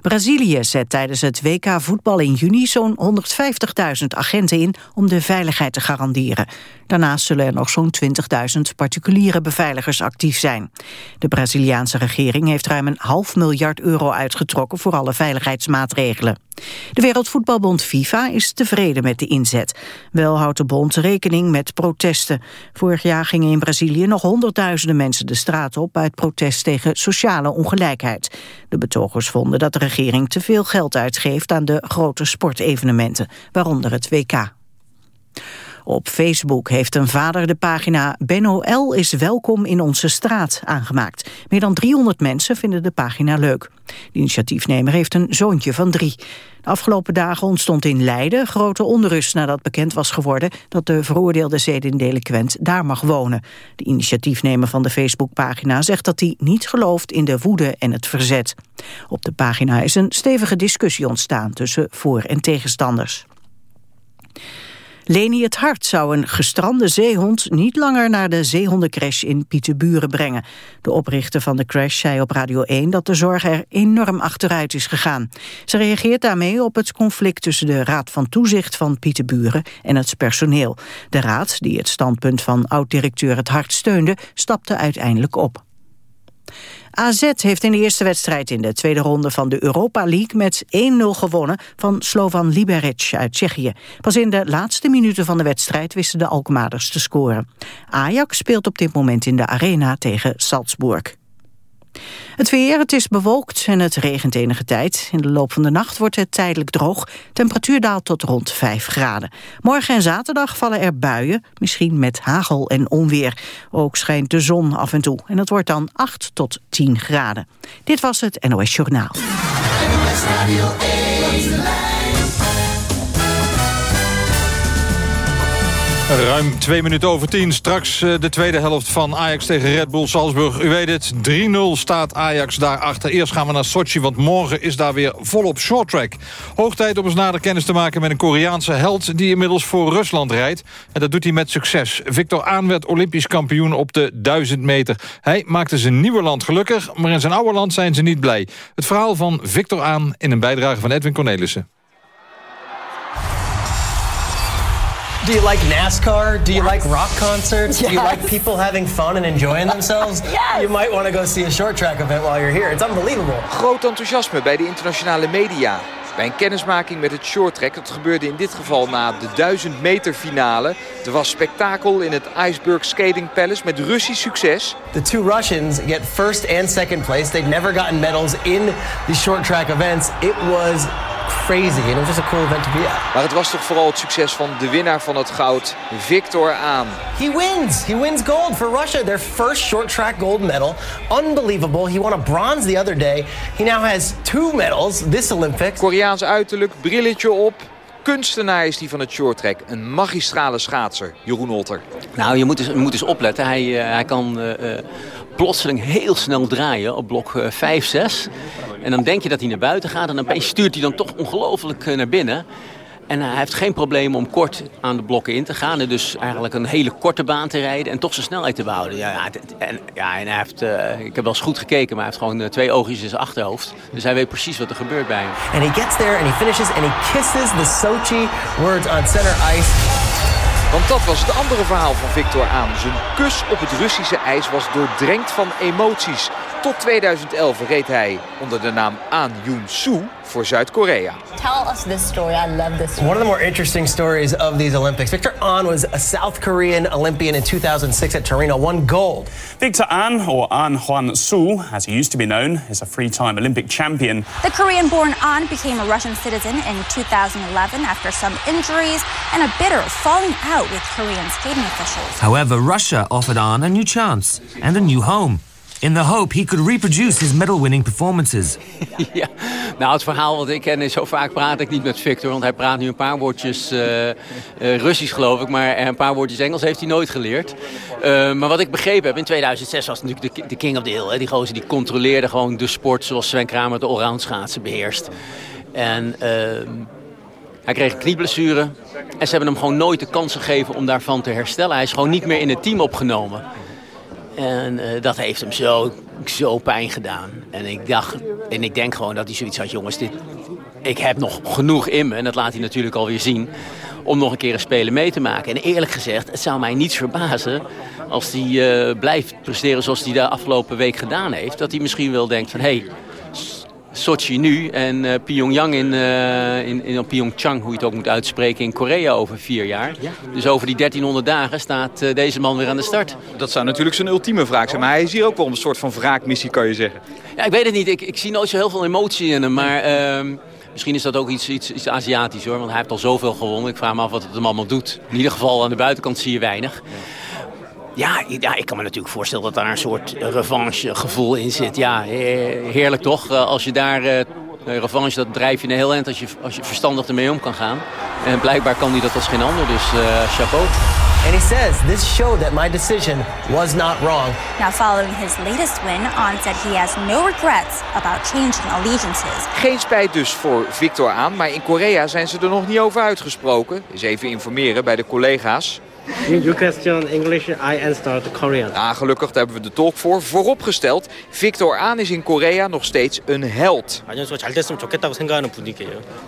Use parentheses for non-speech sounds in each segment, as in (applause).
Brazilië zet tijdens het WK voetbal in juni zo'n 150.000 agenten in om de veiligheid te garanderen. Daarnaast zullen er nog zo'n 20.000 particuliere beveiligers actief zijn. De Braziliaanse regering heeft ruim een half miljard euro uitgetrokken voor alle veiligheidsmaatregelen. De Wereldvoetbalbond FIFA is tevreden met de inzet. Wel houdt de bond rekening met protesten. Vorig jaar gingen in Brazilië nog honderdduizenden mensen de straat op... uit protest tegen sociale ongelijkheid. De betogers vonden dat de regering te veel geld uitgeeft... aan de grote sportevenementen, waaronder het WK. Op Facebook heeft een vader de pagina Benno L. is welkom in onze straat aangemaakt. Meer dan 300 mensen vinden de pagina leuk. De initiatiefnemer heeft een zoontje van drie. De afgelopen dagen ontstond in Leiden grote onrust nadat bekend was geworden dat de veroordeelde zedendelinquent daar mag wonen. De initiatiefnemer van de Facebookpagina zegt dat hij niet gelooft in de woede en het verzet. Op de pagina is een stevige discussie ontstaan tussen voor- en tegenstanders. Leni het Hart zou een gestrande zeehond niet langer naar de zeehondencrash in Pieterburen brengen. De oprichter van de crash zei op Radio 1 dat de zorg er enorm achteruit is gegaan. Ze reageert daarmee op het conflict tussen de Raad van Toezicht van Pieterburen en het personeel. De raad, die het standpunt van oud-directeur het Hart steunde, stapte uiteindelijk op. AZ heeft in de eerste wedstrijd in de tweede ronde van de Europa League met 1-0 gewonnen van Slovan Liberec uit Tsjechië. Pas in de laatste minuten van de wedstrijd wisten de Alkmaarders te scoren. Ajax speelt op dit moment in de arena tegen Salzburg. Het weer, het is bewolkt en het regent enige tijd. In de loop van de nacht wordt het tijdelijk droog. Temperatuur daalt tot rond 5 graden. Morgen en zaterdag vallen er buien, misschien met hagel en onweer. Ook schijnt de zon af en toe. En het wordt dan 8 tot 10 graden. Dit was het NOS Journaal. Ruim twee minuten over tien. Straks eh, de tweede helft van Ajax tegen Red Bull Salzburg. U weet het, 3-0 staat Ajax daarachter. Eerst gaan we naar Sochi, want morgen is daar weer volop shorttrack. Hoog tijd om eens nader kennis te maken met een Koreaanse held... die inmiddels voor Rusland rijdt. En dat doet hij met succes. Victor Aan werd olympisch kampioen op de 1000 meter. Hij maakte zijn nieuwe land gelukkig, maar in zijn oude land zijn ze niet blij. Het verhaal van Victor Aan in een bijdrage van Edwin Cornelissen. Do you like NASCAR? Do you yes. like rock concerts? Yes. Do you like people having fun and enjoying themselves? (laughs) yes. You might want to go see a short track event while you're here. It's unbelievable. Groot enthousiasme bij de internationale media. Bij een kennismaking met het shorttrack, dat gebeurde in dit geval na de 1000 meter finale. Er was spektakel in het Iceberg Skating Palace met Russisch succes. The two Russians get first and second place. They'd never gotten medals in the short track events. It was crazy. And it was just a cool event to be at. Maar het was toch vooral het succes van de winnaar van het goud, Victor Aan. He wins. He wins gold for Russia. Their first short track gold medal. Unbelievable. He won a bronze the other day. He now has two medals this Olympics. Koreaans uiterlijk, brilletje op. Kunstenaar is die van het shorttrack. Een magistrale schaatser, Jeroen Otter. Nou, je moet eens, je moet eens opletten. Hij, uh, hij kan uh, plotseling heel snel draaien op blok 5, 6. En dan denk je dat hij naar buiten gaat en dan stuurt hij dan toch ongelooflijk naar binnen. En hij heeft geen probleem om kort aan de blokken in te gaan. En dus eigenlijk een hele korte baan te rijden en toch zijn snelheid te behouden. Ja, en, ja, en hij heeft, uh, ik heb wel eens goed gekeken, maar hij heeft gewoon twee oogjes in zijn achterhoofd. Dus hij weet precies wat er gebeurt bij hem. And he gets there and he finishes and he kisses the Sochi words on center ice. Want dat was het andere verhaal van Victor aan. Zijn kus op het Russische ijs was doordrenkt van emoties. Tot 2011 reed hij onder de naam An Yoon-soo voor Zuid-Korea. Tell us this story. I love this story. One of the more interesting stories of these Olympics. Victor An was a South Korean Olympian in 2006 at Torino, won gold. Victor An, or An Hwan-soo, as he used to be known, is a three-time Olympic champion. The Korean-born An became a Russian citizen in 2011 after some injuries and a bitter falling out with Korean skating officials. However, Russia offered An a new chance and a new home in the hope he could reproduce his medal-winning performances. (laughs) ja, nou het verhaal wat ik ken is zo vaak praat ik niet met Victor, want hij praat nu een paar woordjes uh, uh, Russisch geloof ik, maar een paar woordjes Engels heeft hij nooit geleerd. Uh, maar wat ik begrepen heb, in 2006 was natuurlijk de, king of the hill. Hè? Die gozer die controleerde gewoon de sport zoals Sven Kramer de allround schaatsen beheerst. En hij kreeg een knieblessure en ze hebben hem gewoon nooit de kans gegeven om daarvan te herstellen. Hij is gewoon niet meer in het team opgenomen. En uh, dat heeft hem zo, zo pijn gedaan. En ik dacht, en ik denk gewoon dat hij zoiets had, jongens, dit, ik heb nog genoeg in me. En dat laat hij natuurlijk alweer zien om nog een keer een spelen mee te maken. En eerlijk gezegd, het zou mij niets verbazen als hij uh, blijft presteren zoals hij de afgelopen week gedaan heeft. Dat hij misschien wel denkt van, hé, hey, Sochi nu en uh, Pyongyang in, uh, in, in Pyeongchang, hoe je het ook moet uitspreken, in Korea over vier jaar. Ja. Dus over die 1300 dagen staat uh, deze man weer aan de start. Dat zou natuurlijk zijn ultieme vraag zijn, maar hij is hier ook wel een soort van wraakmissie, kan je zeggen. Ja, ik weet het niet. Ik, ik zie nooit zo heel veel emotie in hem, maar... Ehm, misschien is dat ook iets, iets, iets Aziatisch hoor, want hij heeft al zoveel gewonnen. Ik vraag me af wat het hem allemaal doet. In ieder geval aan de buitenkant zie je weinig. Ja, ja, ik kan me natuurlijk voorstellen dat daar een soort revanche gevoel in zit. Ja, heerlijk toch? Als je daar uh, revanche, dat drijf je een heel eind als je, als je verstandig ermee om kan gaan. En blijkbaar kan hij dat als geen ander, dus uh, chapeau. And he says this showed that my decision was not wrong. Now, following his latest win, On said he has no regrets about changing allegiances. Geen spijt dus voor Victor aan, maar in Korea zijn ze er nog niet over uitgesproken. Eens even informeren bij de collega's. You question English, I answer Korean. Ja, gelukkig daar hebben we de tolk voor. Vooropgesteld, Victor Aan is in Korea nog steeds een held.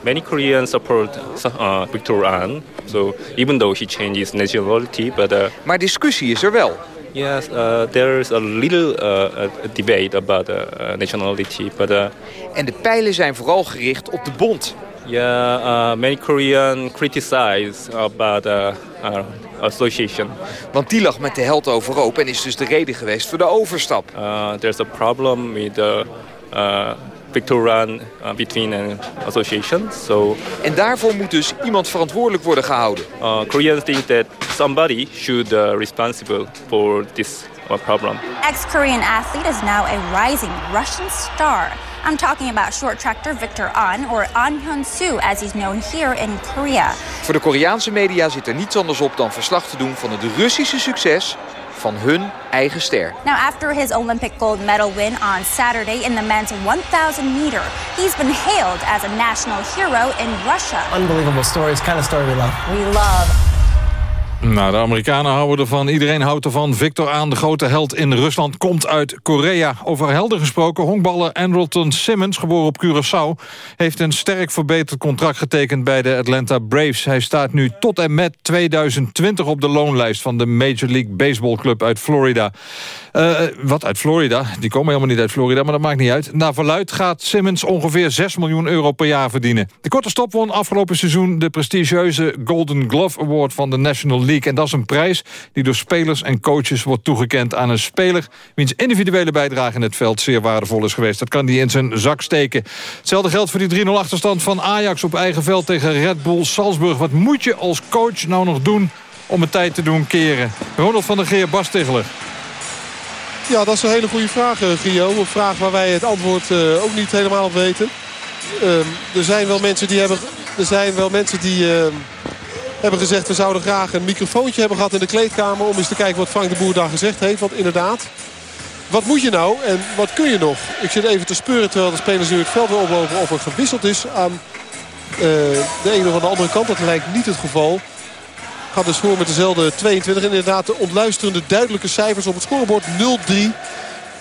Many Koreans support uh, Victor Aan, so even though he changes nationality, but. Uh... Maar discussie is er wel. Yes, uh, there is a little uh, debate about uh, nationality, but. Uh... En de pijlen zijn vooral gericht op de bond. Yeah, uh, many Korean criticize about uh, uh, association. Want die lag met de held overhoop en is dus de reden geweest voor de overstap. Uh, there's a problem with the uh, Victorian uh, between an association. So, en daarvoor moet dus iemand verantwoordelijk worden gehouden. Uh, Koreans think that somebody should uh, responsible for this uh, problem. Ex-Korean athlete is now a rising Russian star. I'm talking about short tractor Victor An, or An Hyun-soo as he's known here in Korea. Voor de Koreaanse media zit er niets anders op dan verslag te doen van het Russische succes van hun eigen ster. Now after his Olympic gold medal win on Saturday in the men's 1000 meter, he's been hailed as a national hero in Russia. Unbelievable story. It's kind of story we love. We love nou, de Amerikanen houden ervan. Iedereen houdt ervan. Victor Aan, de grote held in Rusland, komt uit Korea. Over helden gesproken, honkballer Andrelton Simmons, geboren op Curaçao... heeft een sterk verbeterd contract getekend bij de Atlanta Braves. Hij staat nu tot en met 2020 op de loonlijst... van de Major League Baseball Club uit Florida. Uh, wat uit Florida? Die komen helemaal niet uit Florida, maar dat maakt niet uit. Naar verluid gaat Simmons ongeveer 6 miljoen euro per jaar verdienen. De korte stop won afgelopen seizoen de prestigieuze Golden Glove Award van de National League en dat is een prijs die door spelers en coaches wordt toegekend aan een speler... wiens individuele bijdrage in het veld zeer waardevol is geweest. Dat kan hij in zijn zak steken. Hetzelfde geldt voor die 3-0 achterstand van Ajax op eigen veld tegen Red Bull Salzburg. Wat moet je als coach nou nog doen om het tijd te doen keren? Ronald van der Geer, Bas. Ja, dat is een hele goede vraag, eh, Gio. Een vraag waar wij het antwoord uh, ook niet helemaal op weten. Uh, er zijn wel mensen die hebben... Er zijn wel mensen die... Uh, hebben gezegd we zouden graag een microfoontje hebben gehad in de kleedkamer. Om eens te kijken wat Frank de Boer daar gezegd heeft. Want inderdaad, wat moet je nou en wat kun je nog? Ik zit even te speuren terwijl de spelers nu het veld weer oplopen of er gewisseld is aan uh, de ene of aan de andere kant. Dat lijkt niet het geval. Gaat dus voor met dezelfde 22. Inderdaad de ontluisterende duidelijke cijfers op het scorebord 0-3. We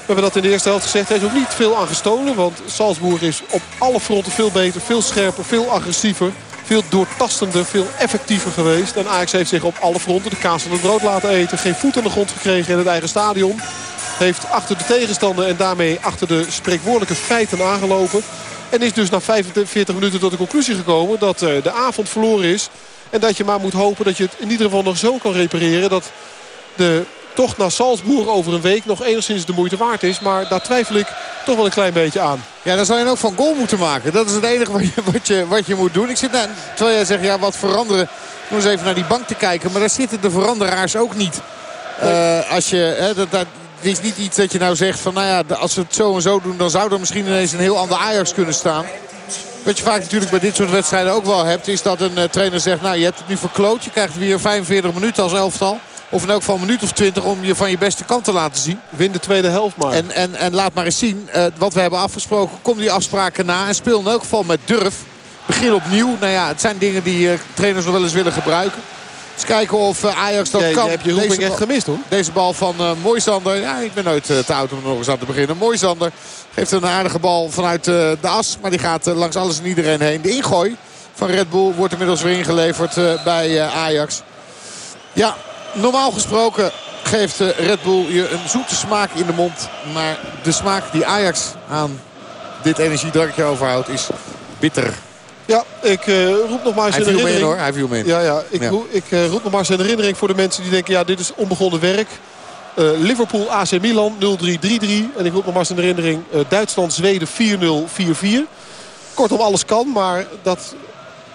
hebben dat in de eerste helft gezegd. Er is ook niet veel aan gestolen. Want Salzburg is op alle fronten veel beter, veel scherper, veel agressiever. Veel doortastender, veel effectiever geweest. En Ajax heeft zich op alle fronten de kaas van het brood laten eten. Geen voet aan de grond gekregen in het eigen stadion. Heeft achter de tegenstander en daarmee achter de spreekwoordelijke feiten aangelopen. En is dus na 45 minuten tot de conclusie gekomen dat eh, de avond verloren is. En dat je maar moet hopen dat je het in ieder geval nog zo kan repareren. Dat de toch naar Salzburg over een week nog enigszins de moeite waard is. Maar daar twijfel ik toch wel een klein beetje aan. Ja, dan zou je ook van goal moeten maken. Dat is het enige wat je, wat je, wat je moet doen. Ik zit daar, terwijl jij zegt, ja, wat veranderen. Om eens even naar die bank te kijken. Maar daar zitten de veranderaars ook niet. Uh, als je, hè, dat, dat, het is niet iets dat je nou zegt van, nou ja, als we het zo en zo doen... dan zou er misschien ineens een heel ander Ajax kunnen staan. Wat je vaak natuurlijk bij dit soort wedstrijden ook wel hebt... is dat een uh, trainer zegt, nou, je hebt het nu verkloot. Je krijgt weer 45 minuten als elftal. Of in elk geval een minuut of twintig om je van je beste kant te laten zien. Win de tweede helft maar. En, en, en laat maar eens zien uh, wat we hebben afgesproken. Kom die afspraken na en speel in elk geval met durf. Begin opnieuw. Nou ja, het zijn dingen die uh, trainers nog wel eens willen gebruiken. Eens kijken of Ajax dat kan. jij hebt je roeping echt gemist hoor. Deze bal van uh, Moisander. Ja, ik ben nooit uh, te oud om er nog eens aan te beginnen. Moisander geeft een aardige bal vanuit uh, de as. Maar die gaat langs alles en iedereen heen. De ingooi van Red Bull wordt inmiddels weer ingeleverd bij Ajax. Ja, normaal gesproken geeft Red Bull je een zoete smaak in de mond. Maar de smaak die Ajax aan dit energiedrankje overhoudt is bitter. Ja, ik uh, roep nog maar eens Hij in herinnering. In, hoor. Hij viel me in. Ja, ja, ik, ja. ik uh, roep nog maar eens in herinnering voor de mensen die denken... ja, dit is onbegonnen werk. Uh, Liverpool, AC Milan 0-3-3-3. En ik roep nog maar eens in herinnering... Duitsland, Zweden 4-0, 4-4. Kortom, alles kan, maar dat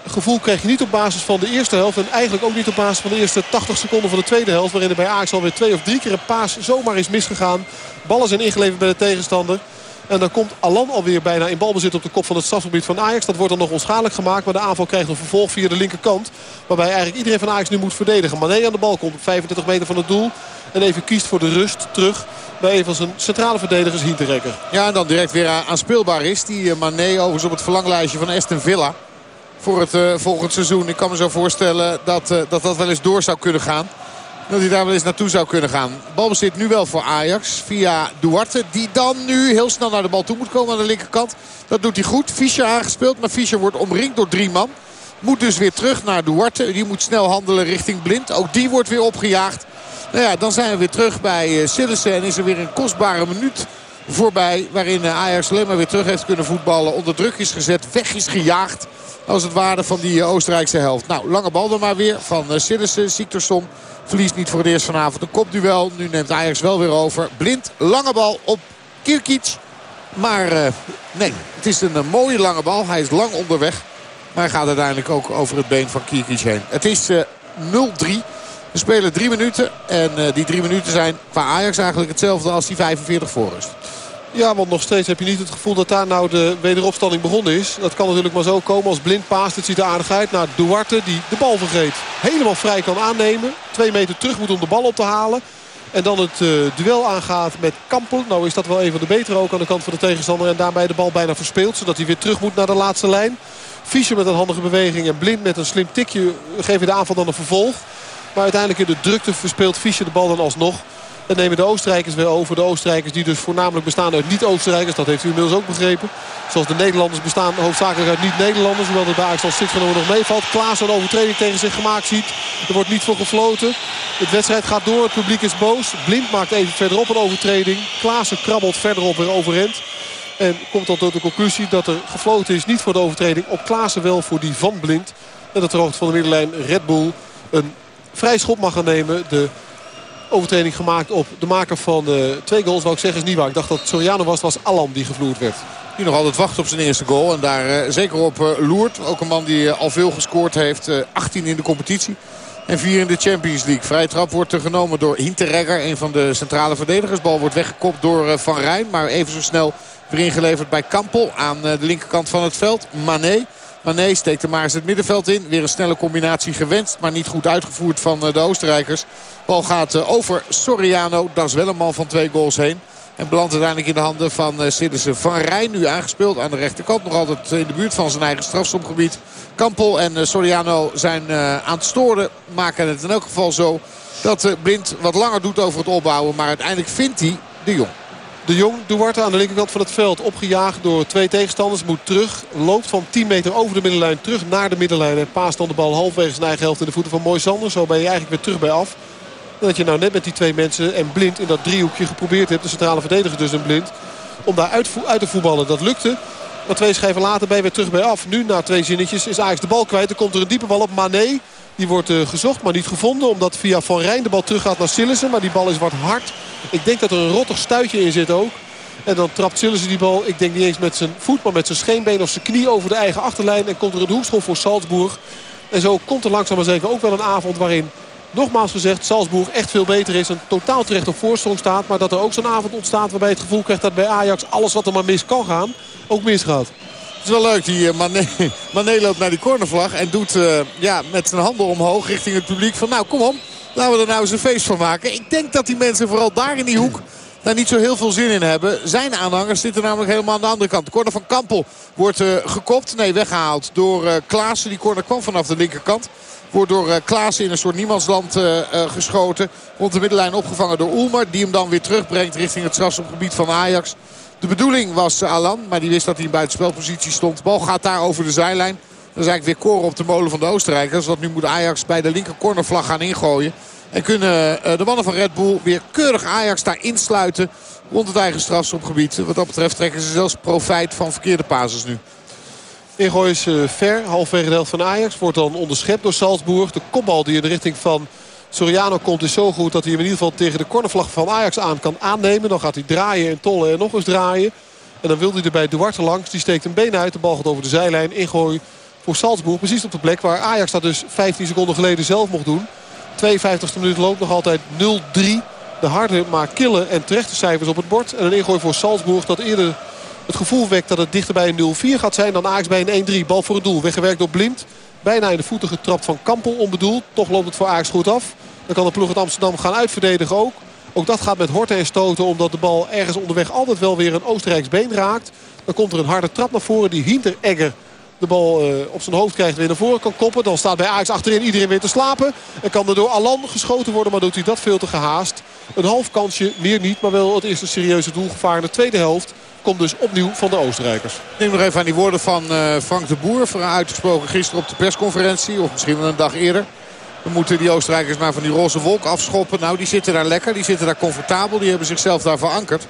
gevoel kreeg je niet op basis van de eerste helft. En eigenlijk ook niet op basis van de eerste 80 seconden van de tweede helft. Waarin er bij Ajax alweer twee of drie keer een paas zomaar is misgegaan. Ballen zijn ingeleverd bij de tegenstander. En dan komt Alan alweer bijna in balbezit op de kop van het strafgebied van Ajax. Dat wordt dan nog onschadelijk gemaakt. Maar de aanval krijgt een vervolg via de linkerkant. Waarbij eigenlijk iedereen van Ajax nu moet verdedigen. Mané aan de bal komt op 25 meter van het doel. En even kiest voor de rust terug bij een van zijn centrale verdedigers Hinterekker. Ja, en dan direct weer aanspeelbaar is. Die Mané overigens op het verlanglijstje van Aston Villa. Voor het uh, volgend seizoen. Ik kan me zo voorstellen dat, uh, dat dat wel eens door zou kunnen gaan. Dat hij daar wel eens naartoe zou kunnen gaan. Balbezit nu wel voor Ajax via Duarte. Die dan nu heel snel naar de bal toe moet komen aan de linkerkant. Dat doet hij goed. Fischer aangespeeld. Maar Fischer wordt omringd door drie man. Moet dus weer terug naar Duarte. Die moet snel handelen richting Blind. Ook die wordt weer opgejaagd. Nou ja, dan zijn we weer terug bij uh, Sillissen. En is er weer een kostbare minuut voorbij. Waarin Ajax alleen maar weer terug heeft kunnen voetballen. Onder druk is gezet. Weg is gejaagd. Als het waarde van die Oostenrijkse helft. Nou, lange bal dan maar weer van uh, Sillissen. Siktersson verliest niet voor het eerst vanavond een kopduel. Nu neemt Ajax wel weer over. Blind, lange bal op Kirkic. Maar nee, het is een, mooie lange bal. Hij is lang onderweg. Maar hij gaat uiteindelijk ook over het been van Kirkic heen. Het is uh, 0-3. We spelen drie minuten. En uh, die drie minuten zijn qua Ajax eigenlijk hetzelfde als die 45 voorrust. Ja, want nog steeds heb je niet het gevoel dat daar nou de wederopstanding begonnen is. Dat kan natuurlijk maar zo komen als blind paast. Het ziet er aardig uit naar Duarte die de bal vergeet. Helemaal vrij kan aannemen. Twee meter terug moet om de bal op te halen. En dan het uh, duel aangaat met Kampel. Nou is dat wel een van de betere ook aan de kant van de tegenstander. En daarbij de bal bijna verspeelt. Zodat hij weer terug moet naar de laatste lijn. Fischer met een handige beweging en Blind met een slim tikje geven de aanval dan een vervolg. Maar uiteindelijk in de drukte verspeelt Fischer de bal dan alsnog. Dan nemen de Oostenrijkers weer over. De Oostenrijkers die dus voornamelijk bestaan uit niet-Oostenrijkers. Dat heeft u inmiddels ook begrepen. Zoals de Nederlanders bestaan hoofdzakelijk uit niet-Nederlanders. Hoewel het bij Ajax al van nog meevalt. Klaas een overtreding tegen zich gemaakt ziet. Er wordt niet voor gefloten. De wedstrijd gaat door. Het publiek is boos. Blind maakt even verderop een overtreding. Klaassen krabbelt verderop weer overend. En komt dan tot de conclusie dat er gefloten is. Niet voor de overtreding. Op Klaassen wel voor die van Blind. En dat de hoogte van de middenlijn Red Bull een vrij schop mag gaan nemen. De overtreding gemaakt op de maker van de twee goals. Wou ik zeggen is niet waar. Ik dacht dat Soriano was. Was Alam die gevloerd werd. Die nog altijd wacht op zijn eerste goal. En daar uh, zeker op uh, loert. Ook een man die al veel gescoord heeft. 18 in de competitie. En 4 in de Champions League. Vrije trap wordt er genomen door Hinteregger. Een van de centrale verdedigers. Bal wordt weggekopt door Van Rijn. Maar even zo snel weer ingeleverd bij Kampel. Aan de linkerkant van het veld. Mané. Mané steekt er maar eens het middenveld in. Weer een snelle combinatie gewenst. Maar niet goed uitgevoerd van de Oostenrijkers. Bal gaat over Soriano. Dat is wel een man van twee goals heen. En belandt uiteindelijk in de handen van uh, Siddissen. Van Rijn nu aangespeeld aan de rechterkant. Nog altijd in de buurt van zijn eigen strafstomgebied. Kampel en Soriano zijn aan het storen. Maken het in elk geval zo dat Blind wat langer doet over het opbouwen. Maar uiteindelijk vindt hij de Jong. De Jong, Duarte aan de linkerkant van het veld. Opgejaagd door twee tegenstanders. Moet terug. Loopt van 10 meter over de middenlijn terug naar de middenlijn. En paast dan de bal halfwege zijn eigen helft in de voeten van Mooi Sander. Zo ben je eigenlijk weer terug bij af. Dat je nou net met die twee mensen en Blind in dat driehoekje geprobeerd hebt. De centrale verdediger dus een Blind. Om daar uit, uit te voetballen. Dat lukte. Maar twee schijven later ben je weer terug bij af. Nu na twee zinnetjes is Ajax de bal kwijt. Er komt er een diepe bal op Mané. Die wordt uh, gezocht, maar niet gevonden. Omdat via Van Rijn de bal terug gaat naar Sillissen. Maar die bal is wat hard. Ik denk dat er een rottig stuitje in zit ook. En dan trapt Sillissen die bal, ik denk niet eens met zijn voet... maar met zijn scheenbeen of zijn knie over de eigen achterlijn. En komt er een hoekschop voor Salzburg. En zo komt er langzaam maar zeker ook wel een avond waarin... Nogmaals gezegd, Salzburg echt veel beter is. En totaal terecht op voorsprong staat. Maar dat er ook zo'n avond ontstaat waarbij het gevoel krijgt dat bij Ajax alles wat er maar mis kan gaan, ook misgaat. Is wel leuk, die Mané, Mané (laughs) loopt naar die cornervlag en doet uh, ja, met zijn handen omhoog richting het publiek van nou kom op. Laten we er nou eens een feest van maken. Ik denk dat die mensen vooral daar in die hoek daar niet zo heel veel zin in hebben. Zijn aanhangers zitten namelijk helemaal aan de andere kant. De corner van Kampel wordt uh, gekopt. Nee, weggehaald door uh, Klaassen. Die corner kwam vanaf de linkerkant. Wordt door Klaassen in een soort niemandsland geschoten. Rond de middenlijn opgevangen door Ulmer. Die hem dan weer terugbrengt richting het strafschopgebied van Ajax. De bedoeling was Alan, maar die wist dat hij in buitenspelpositie stond. Bal gaat daar over de zijlijn. Dat is eigenlijk weer koren op de molen van de Oostenrijkers. Want nu moet Ajax bij de linker cornervlag gaan ingooien. En kunnen de mannen van Red Bull weer keurig Ajax daar insluiten. Rond het eigen strafschopgebied. Wat dat betreft trekken ze zelfs profijt van verkeerde pases nu. Ingooi is uh, ver, halfwege de van Ajax. Wordt dan onderschept door Salzburg. De kopbal die in de richting van Soriano komt is zo goed dat hij hem in ieder geval tegen de cornervlag van Ajax aan kan aannemen. Dan gaat hij draaien en tollen en nog eens draaien. En dan wil hij er bij Duarte langs. Die steekt een been uit. De bal gaat over de zijlijn. Ingooi voor Salzburg. Precies op de plek waar Ajax dat dus 15 seconden geleden zelf mocht doen. 52e minuut loopt nog altijd 0-3. De harde maar kille en terechte cijfers op het bord. En een ingooi voor Salzburg dat eerder het gevoel wekt dat het dichter bij een 0-4 gaat zijn dan Ajax bij een 1-3. Bal voor het doel. Weggewerkt door Blind. Bijna in de voeten getrapt van Kampel onbedoeld. Toch loopt het voor Ajax goed af. Dan kan de ploeg uit Amsterdam gaan uitverdedigen ook. Ook dat gaat met horten en stoten omdat de bal ergens onderweg altijd wel weer een Oostenrijks been raakt. Dan komt er een harde trap naar voren die Hinteregger de bal uh, op zijn hoofd krijgt weer naar voren kan koppen. Dan staat bij Ajax achterin iedereen weer te slapen. En kan er door Alan geschoten worden, maar doet hij dat veel te gehaast. Een half kansje, meer niet, maar wel het eerste serieuze doelgevaar in de tweede helft. Komt dus opnieuw van de Oostenrijkers. Neem nog even aan die woorden van uh, Frank de Boer. Uitgesproken gisteren op de persconferentie, of misschien wel een dag eerder. We moeten die Oostenrijkers maar van die roze wolk afschoppen. Nou, die zitten daar lekker, die zitten daar comfortabel. Die hebben zichzelf daar verankerd.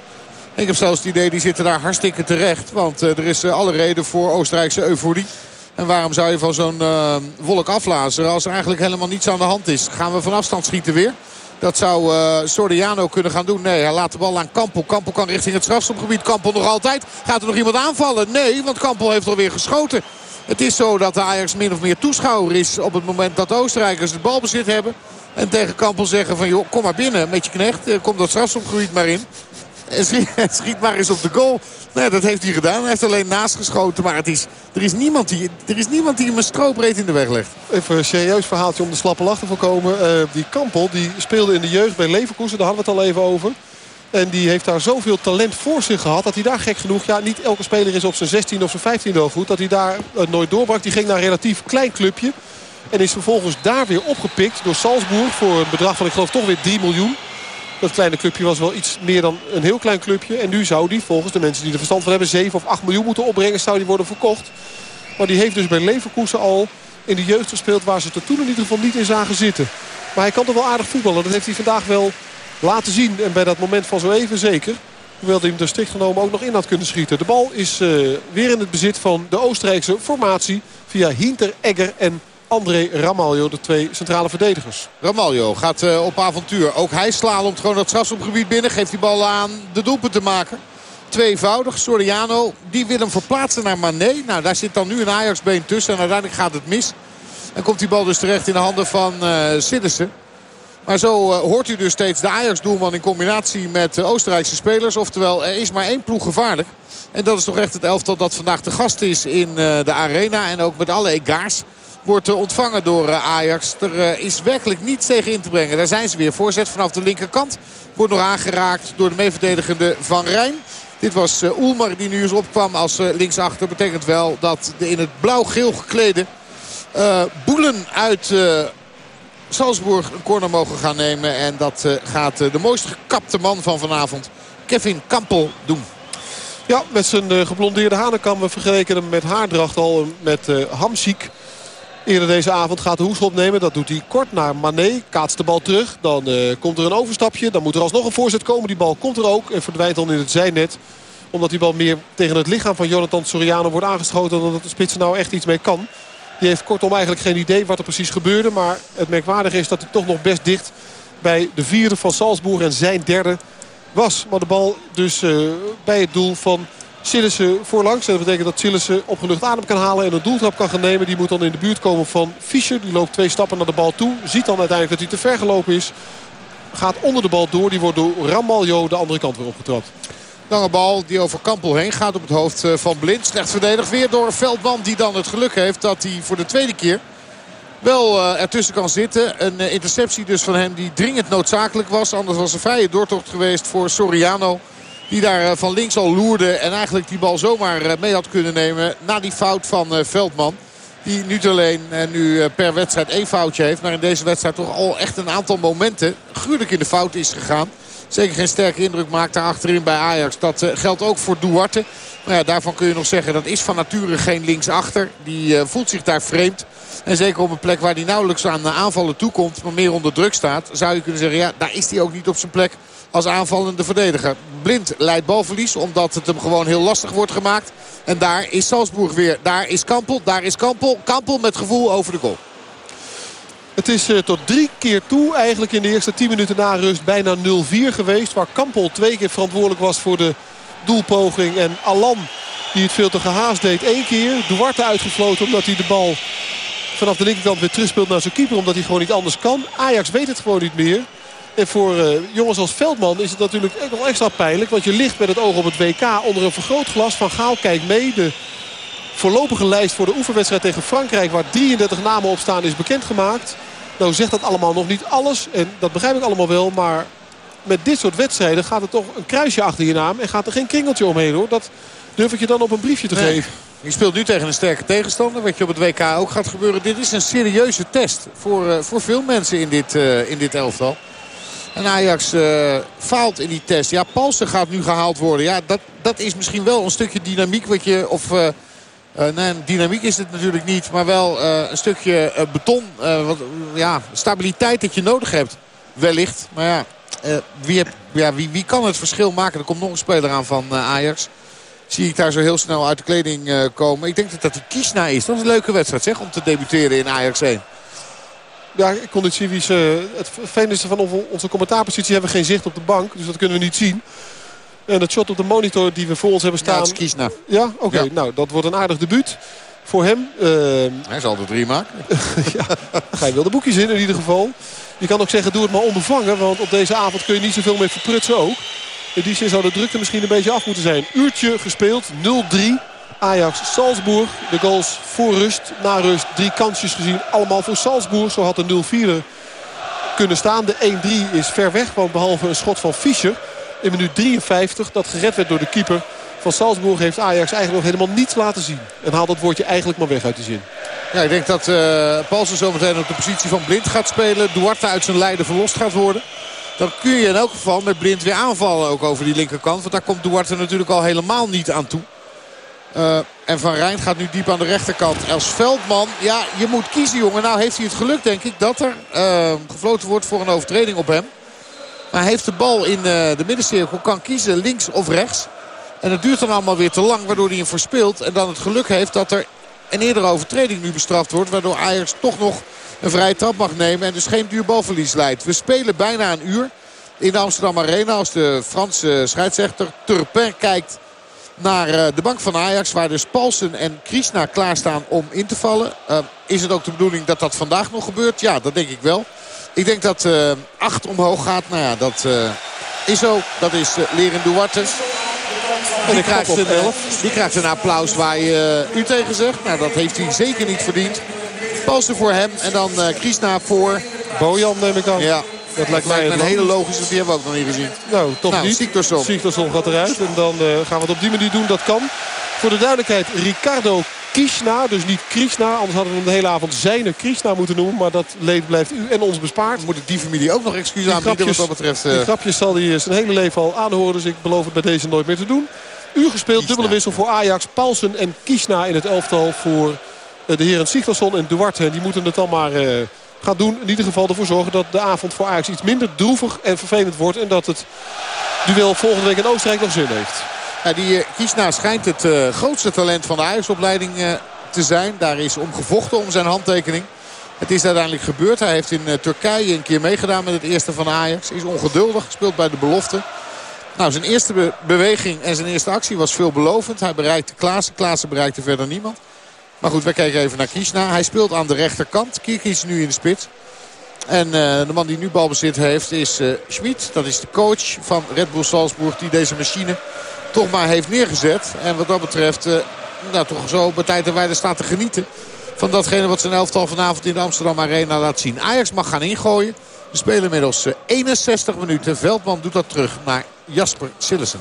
Ik heb zelfs het idee, die zitten daar hartstikke terecht. Want uh, er is uh, alle reden voor Oostenrijkse euforie. En waarom zou je van zo'n uh, wolk aflazen als er eigenlijk helemaal niets aan de hand is? Gaan we van afstand schieten weer? Dat zou uh, Soriano kunnen gaan doen. Nee, hij laat de bal aan Kampel. Kampel kan richting het strafschopgebied. Kampel nog altijd. Gaat er nog iemand aanvallen? Nee, want Kampel heeft alweer geschoten. Het is zo dat de Ajax min of meer toeschouwer is op het moment dat de Oostenrijkers het balbezit hebben. En tegen Kampel zeggen van joh, kom maar binnen met je knecht. Kom dat strafschopgebied maar in. (laughs) En schiet, maar eens op de goal. Nee, dat heeft hij gedaan. Hij heeft alleen naast geschoten. Maar het is, er, is niemand die, er is niemand die hem een strobreed in de weg legt. Even een serieus verhaaltje om de slappe lach te voorkomen. Uh, die Kampel die speelde in de jeugd bij Leverkusen. Daar hadden we het al even over. En die heeft daar zoveel talent voor zich gehad. Dat hij daar gek genoeg... Ja, niet elke speler is op zijn 16 of zijn 15 wel goed. Dat hij daar uh, nooit doorbrak. Die ging naar een relatief klein clubje. En is vervolgens daar weer opgepikt door Salzburg. Voor een bedrag van ik geloof toch weer 3 miljoen. Dat kleine clubje was wel iets meer dan een heel klein clubje. En nu zou die volgens de mensen die er verstand van hebben 7 of 8 miljoen moeten opbrengen. Zou die worden verkocht. Maar die heeft dus bij Leverkusen al in de jeugd gespeeld waar ze er toen in ieder geval niet in zagen zitten. Maar hij kan toch wel aardig voetballen. Dat heeft hij vandaag wel laten zien. En bij dat moment van zo even zeker. Hoewel hij hem er strikt genomen ook nog in had kunnen schieten. De bal is uh, weer in het bezit van de Oostenrijkse formatie. Via Hinter, Egger en André Ramaljo, de twee centrale verdedigers. Ramaljo gaat uh, op avontuur. Ook hij slalomt gewoon dat strafschopgebied binnen. Geeft die bal aan de doelpunt te maken. Tweevoudig. Soriano, die wil hem verplaatsen naar Mané. Nou, daar zit dan nu een Ajax-been tussen. En uiteindelijk gaat het mis. En komt die bal dus terecht in de handen van uh. Maar zo uh, hoort u dus steeds de Ajax-doelman in combinatie met Oostenrijkse spelers. Oftewel, er is maar één ploeg gevaarlijk. En dat is toch echt het elftal dat vandaag de gast is in uh, de arena. En ook met alle egaars wordt ontvangen door Ajax. Er is werkelijk niets tegen in te brengen. Daar zijn ze weer. Voorzet vanaf de linkerkant. Wordt nog aangeraakt door de meeverdedigende Van Rijn. Dit was uh, Oelmar die nu eens opkwam als uh, linksachter. Betekent wel dat de in het blauw-geel geklede uh, Boelen uit Salzburg een corner mogen gaan nemen. En dat gaat de mooist gekapte man van vanavond, Kevin Kampel, doen. Ja, met zijn geblondeerde hanenkam. We vergeleken hem met haardracht al met Hamziek. Eerder deze avond gaat de hoes opnemen. Dat doet hij kort naar Mané. Kaatst de bal terug. Dan uh, komt er een overstapje. Dan moet er alsnog een voorzet komen. Die bal komt er ook. En verdwijnt dan in het zijnet. Omdat die bal meer tegen het lichaam van Jonathan Soriano wordt aangeschoten. Dan dat de spits nou echt iets mee kan. Die heeft kortom eigenlijk geen idee wat er precies gebeurde. Maar het merkwaardige is dat hij toch nog best dicht bij de vierde van Salzburg. En zijn derde was. Maar de bal dus uh, bij het doel van Sillissen voorlangs. En dat betekent dat Sillissen opgelucht adem kan halen en een doeltrap kan gaan nemen. Die moet dan in de buurt komen van Fischer. Die loopt twee stappen naar de bal toe. Ziet dan uiteindelijk dat hij te ver gelopen is. Gaat onder de bal door. Die wordt door Ramaljo de andere kant weer opgetrapt. Lange bal die over Kampel heen gaat op het hoofd eh, van Blind. Slecht verdedigd weer door Veldman die dan het geluk heeft dat hij voor de tweede keer wel uh, ertussen kan zitten. Een uh, interceptie dus van hem die dringend noodzakelijk was. Anders was een vrije doortocht geweest voor Soriano. Die daar van links al loerde en eigenlijk die bal zomaar mee had kunnen nemen. Na die fout van Veldman. Die niet alleen nu per wedstrijd één foutje heeft. Maar in deze wedstrijd toch al echt een aantal momenten gruwelijk in de fout is gegaan. Zeker geen sterke indruk maakt daar achterin bij Ajax. Dat geldt ook voor Duarte. Maar ja, daarvan kun je nog zeggen dat is van nature geen linksachter. Die voelt zich daar vreemd. En zeker op een plek waar hij nauwelijks aan aanvallen toekomt. Maar meer onder druk staat. Zou je kunnen zeggen, ja, daar is hij ook niet op zijn plek als aanvallende verdediger. Blind leidt balverlies omdat het hem gewoon heel lastig wordt gemaakt. En daar is Salzburg weer. Daar is Kampel, daar is Kampel. Kampel met gevoel over de goal. Het is uh, tot drie keer toe eigenlijk in de eerste 10 minuten na rust bijna 0-4 geweest. Waar Kampel twee keer verantwoordelijk was voor de doelpoging. En Alan die het veel te gehaast deed één keer. Duarte uitgefloten omdat hij de bal vanaf de linkerkant weer terugspeelt naar zijn keeper. Omdat hij gewoon niet anders kan. Ajax weet het gewoon niet meer. En voor uh, jongens als Veldman is het natuurlijk nog extra pijnlijk. Want je ligt met het oog op het WK onder een vergrootglas. Van Gaal kijkt mee. De voorlopige lijst voor de oefenwedstrijd tegen Frankrijk... waar 33 namen op staan is bekendgemaakt. Nou zegt dat allemaal nog niet alles. En dat begrijp ik allemaal wel. Maar met dit soort wedstrijden gaat er toch een kruisje achter je naam. En gaat er geen kringeltje omheen hoor. Dat durf ik je dan op een briefje te geven. Je speelt nu tegen een sterke tegenstander. Wat je op het WK ook gaat gebeuren. Dit is een serieuze test voor, uh, voor veel mensen in dit, uh, in dit elftal. En Ajax uh, faalt in die test. Ja, Palsen gaat nu gehaald worden. Ja, dat, dat is misschien wel een stukje dynamiek wat je... Of, nee, dynamiek is het natuurlijk niet. Maar wel een stukje beton. wat, ja, stabiliteit dat je nodig hebt. Wellicht. Maar ja, wie, heb, ja wie, wie kan het verschil maken? Er komt nog een speler aan van Ajax zie ik daar zo heel snel uit de kleding komen. Ik denk dat dat die Kiesna is. Dat is een leuke wedstrijd zeg, om te debuteren in Ajax 1. Ja, Kondicivi's, uh, het vervelendste van onze commentaarpositie hebben we geen zicht op de bank. Dus dat kunnen we niet zien. En het shot op de monitor die we voor ons hebben staan... Ja, oké. Okay. Nou, dat wordt een aardig debuut voor hem. Uh, Hij zal er drie maken. (laughs) ja, je wel de boekjes in in ieder geval. Je kan ook zeggen, doe het maar ondervangen. Want op deze avond kun je niet zoveel meer verprutsen ook. In die zin zou de drukte misschien een beetje af moeten zijn. Uurtje gespeeld, 0-3. Ajax Salzburg. De goals voor rust, na rust. Drie kansjes gezien, allemaal voor Salzburg. Zo had de 0-4 kunnen staan. De 1-3 is ver weg, want behalve een schot van Fischer in minuut 53... dat gered werd door de keeper van Salzburg... heeft Ajax eigenlijk nog helemaal niets laten zien. En haalt dat woordje eigenlijk maar weg uit die zin. Ja, ik denk dat uh, Paulsen zometeen op de positie van Blind gaat spelen. Duarte uit zijn lijden verlost gaat worden. Dan kun je in elk geval met Blind weer aanvallen ook over die linkerkant. Want daar komt Duarte natuurlijk al helemaal niet aan toe. Uh, en Van Rijn gaat nu diep aan de rechterkant. Els Veldman, ja, je moet kiezen jongen. Nou heeft hij het geluk denk ik dat er uh, gefloten wordt voor een overtreding op hem. Maar hij heeft de bal in uh, de middencirkel, kan kiezen links of rechts. En het duurt dan allemaal weer te lang, waardoor hij hem verspeelt. En dan het geluk heeft dat er een eerdere overtreding nu bestraft wordt. Waardoor Ajax toch nog een vrije trap mag nemen. En dus geen duur balverlies leidt. We spelen bijna een uur in de Amsterdam Arena. Als de Franse scheidsrechter Turpin kijkt naar eh, de bank van Ajax. Waar dus Paulsen en Krishna klaarstaan om in te vallen. Uh, is het ook de bedoeling dat dat vandaag nog gebeurt? Ja, dat denk ik wel. Ik denk dat uh, 8 omhoog gaat. Nou ja, dat uh, is zo. Dat is uh, Leren Duarte. Die krijgt, een, die krijgt een applaus waar je u tegen zegt. Nou, dat heeft hij zeker niet verdiend. Paulsen voor hem en dan uh, Krishna voor... Bojan neem ik aan. Ja, dat lijkt mij een hele logische. Die hebben we ook nog niet gezien. Nou, toch nou, niet. Siktorsson. Siktorsson gaat eruit. En dan uh, gaan we het op die manier doen. Dat kan. Voor de duidelijkheid, Ricardo Krishna. Dus niet Krishna. Anders hadden we hem de hele avond zijne Krishna moeten noemen. Maar dat leed blijft u en ons bespaard. Moet ik die familie ook nog excuus aanbieden wat dat betreft. Uh... Die grapjes zal hij zijn hele leven al aanhoren. Dus ik beloof het bij deze nooit meer te doen. U gespeeld, dubbele wissel voor Ajax. Paulsen en Kishna in het elftal voor de heren Sigtorsson en Duarte. Die moeten het dan maar uh, gaan doen. In ieder geval ervoor zorgen dat de avond voor Ajax iets minder droevig en vervelend wordt. En dat het duel volgende week in Oostenrijk nog zin heeft. Die uh, Kiesna schijnt het uh, grootste talent van de Ajax-opleiding te zijn. Daar is om gevochten om zijn handtekening. Het is uiteindelijk gebeurd. Hij heeft in Turkije een keer meegedaan met het eerste van Ajax. Is ongeduldig gespeeld bij de belofte. Nou, zijn eerste be beweging en zijn eerste actie was veelbelovend. Hij bereikte Klaassen. Klaassen bereikte verder niemand. Maar goed, wij kijken even naar Kiesna. Hij speelt aan de rechterkant. Kierkies nu in de spits. En uh, de man die nu balbezit heeft is uh, Schmid. Dat is de coach van Red Bull Salzburg die deze machine toch maar heeft neergezet. En wat dat betreft, uh, nou toch zo bij tijd en wijde staat te genieten van datgene wat zijn elftal vanavond in de Amsterdam Arena laat zien. Ajax mag gaan ingooien. We spelen inmiddels 61 minuten. Veldman doet dat terug naar Jasper Sillessen.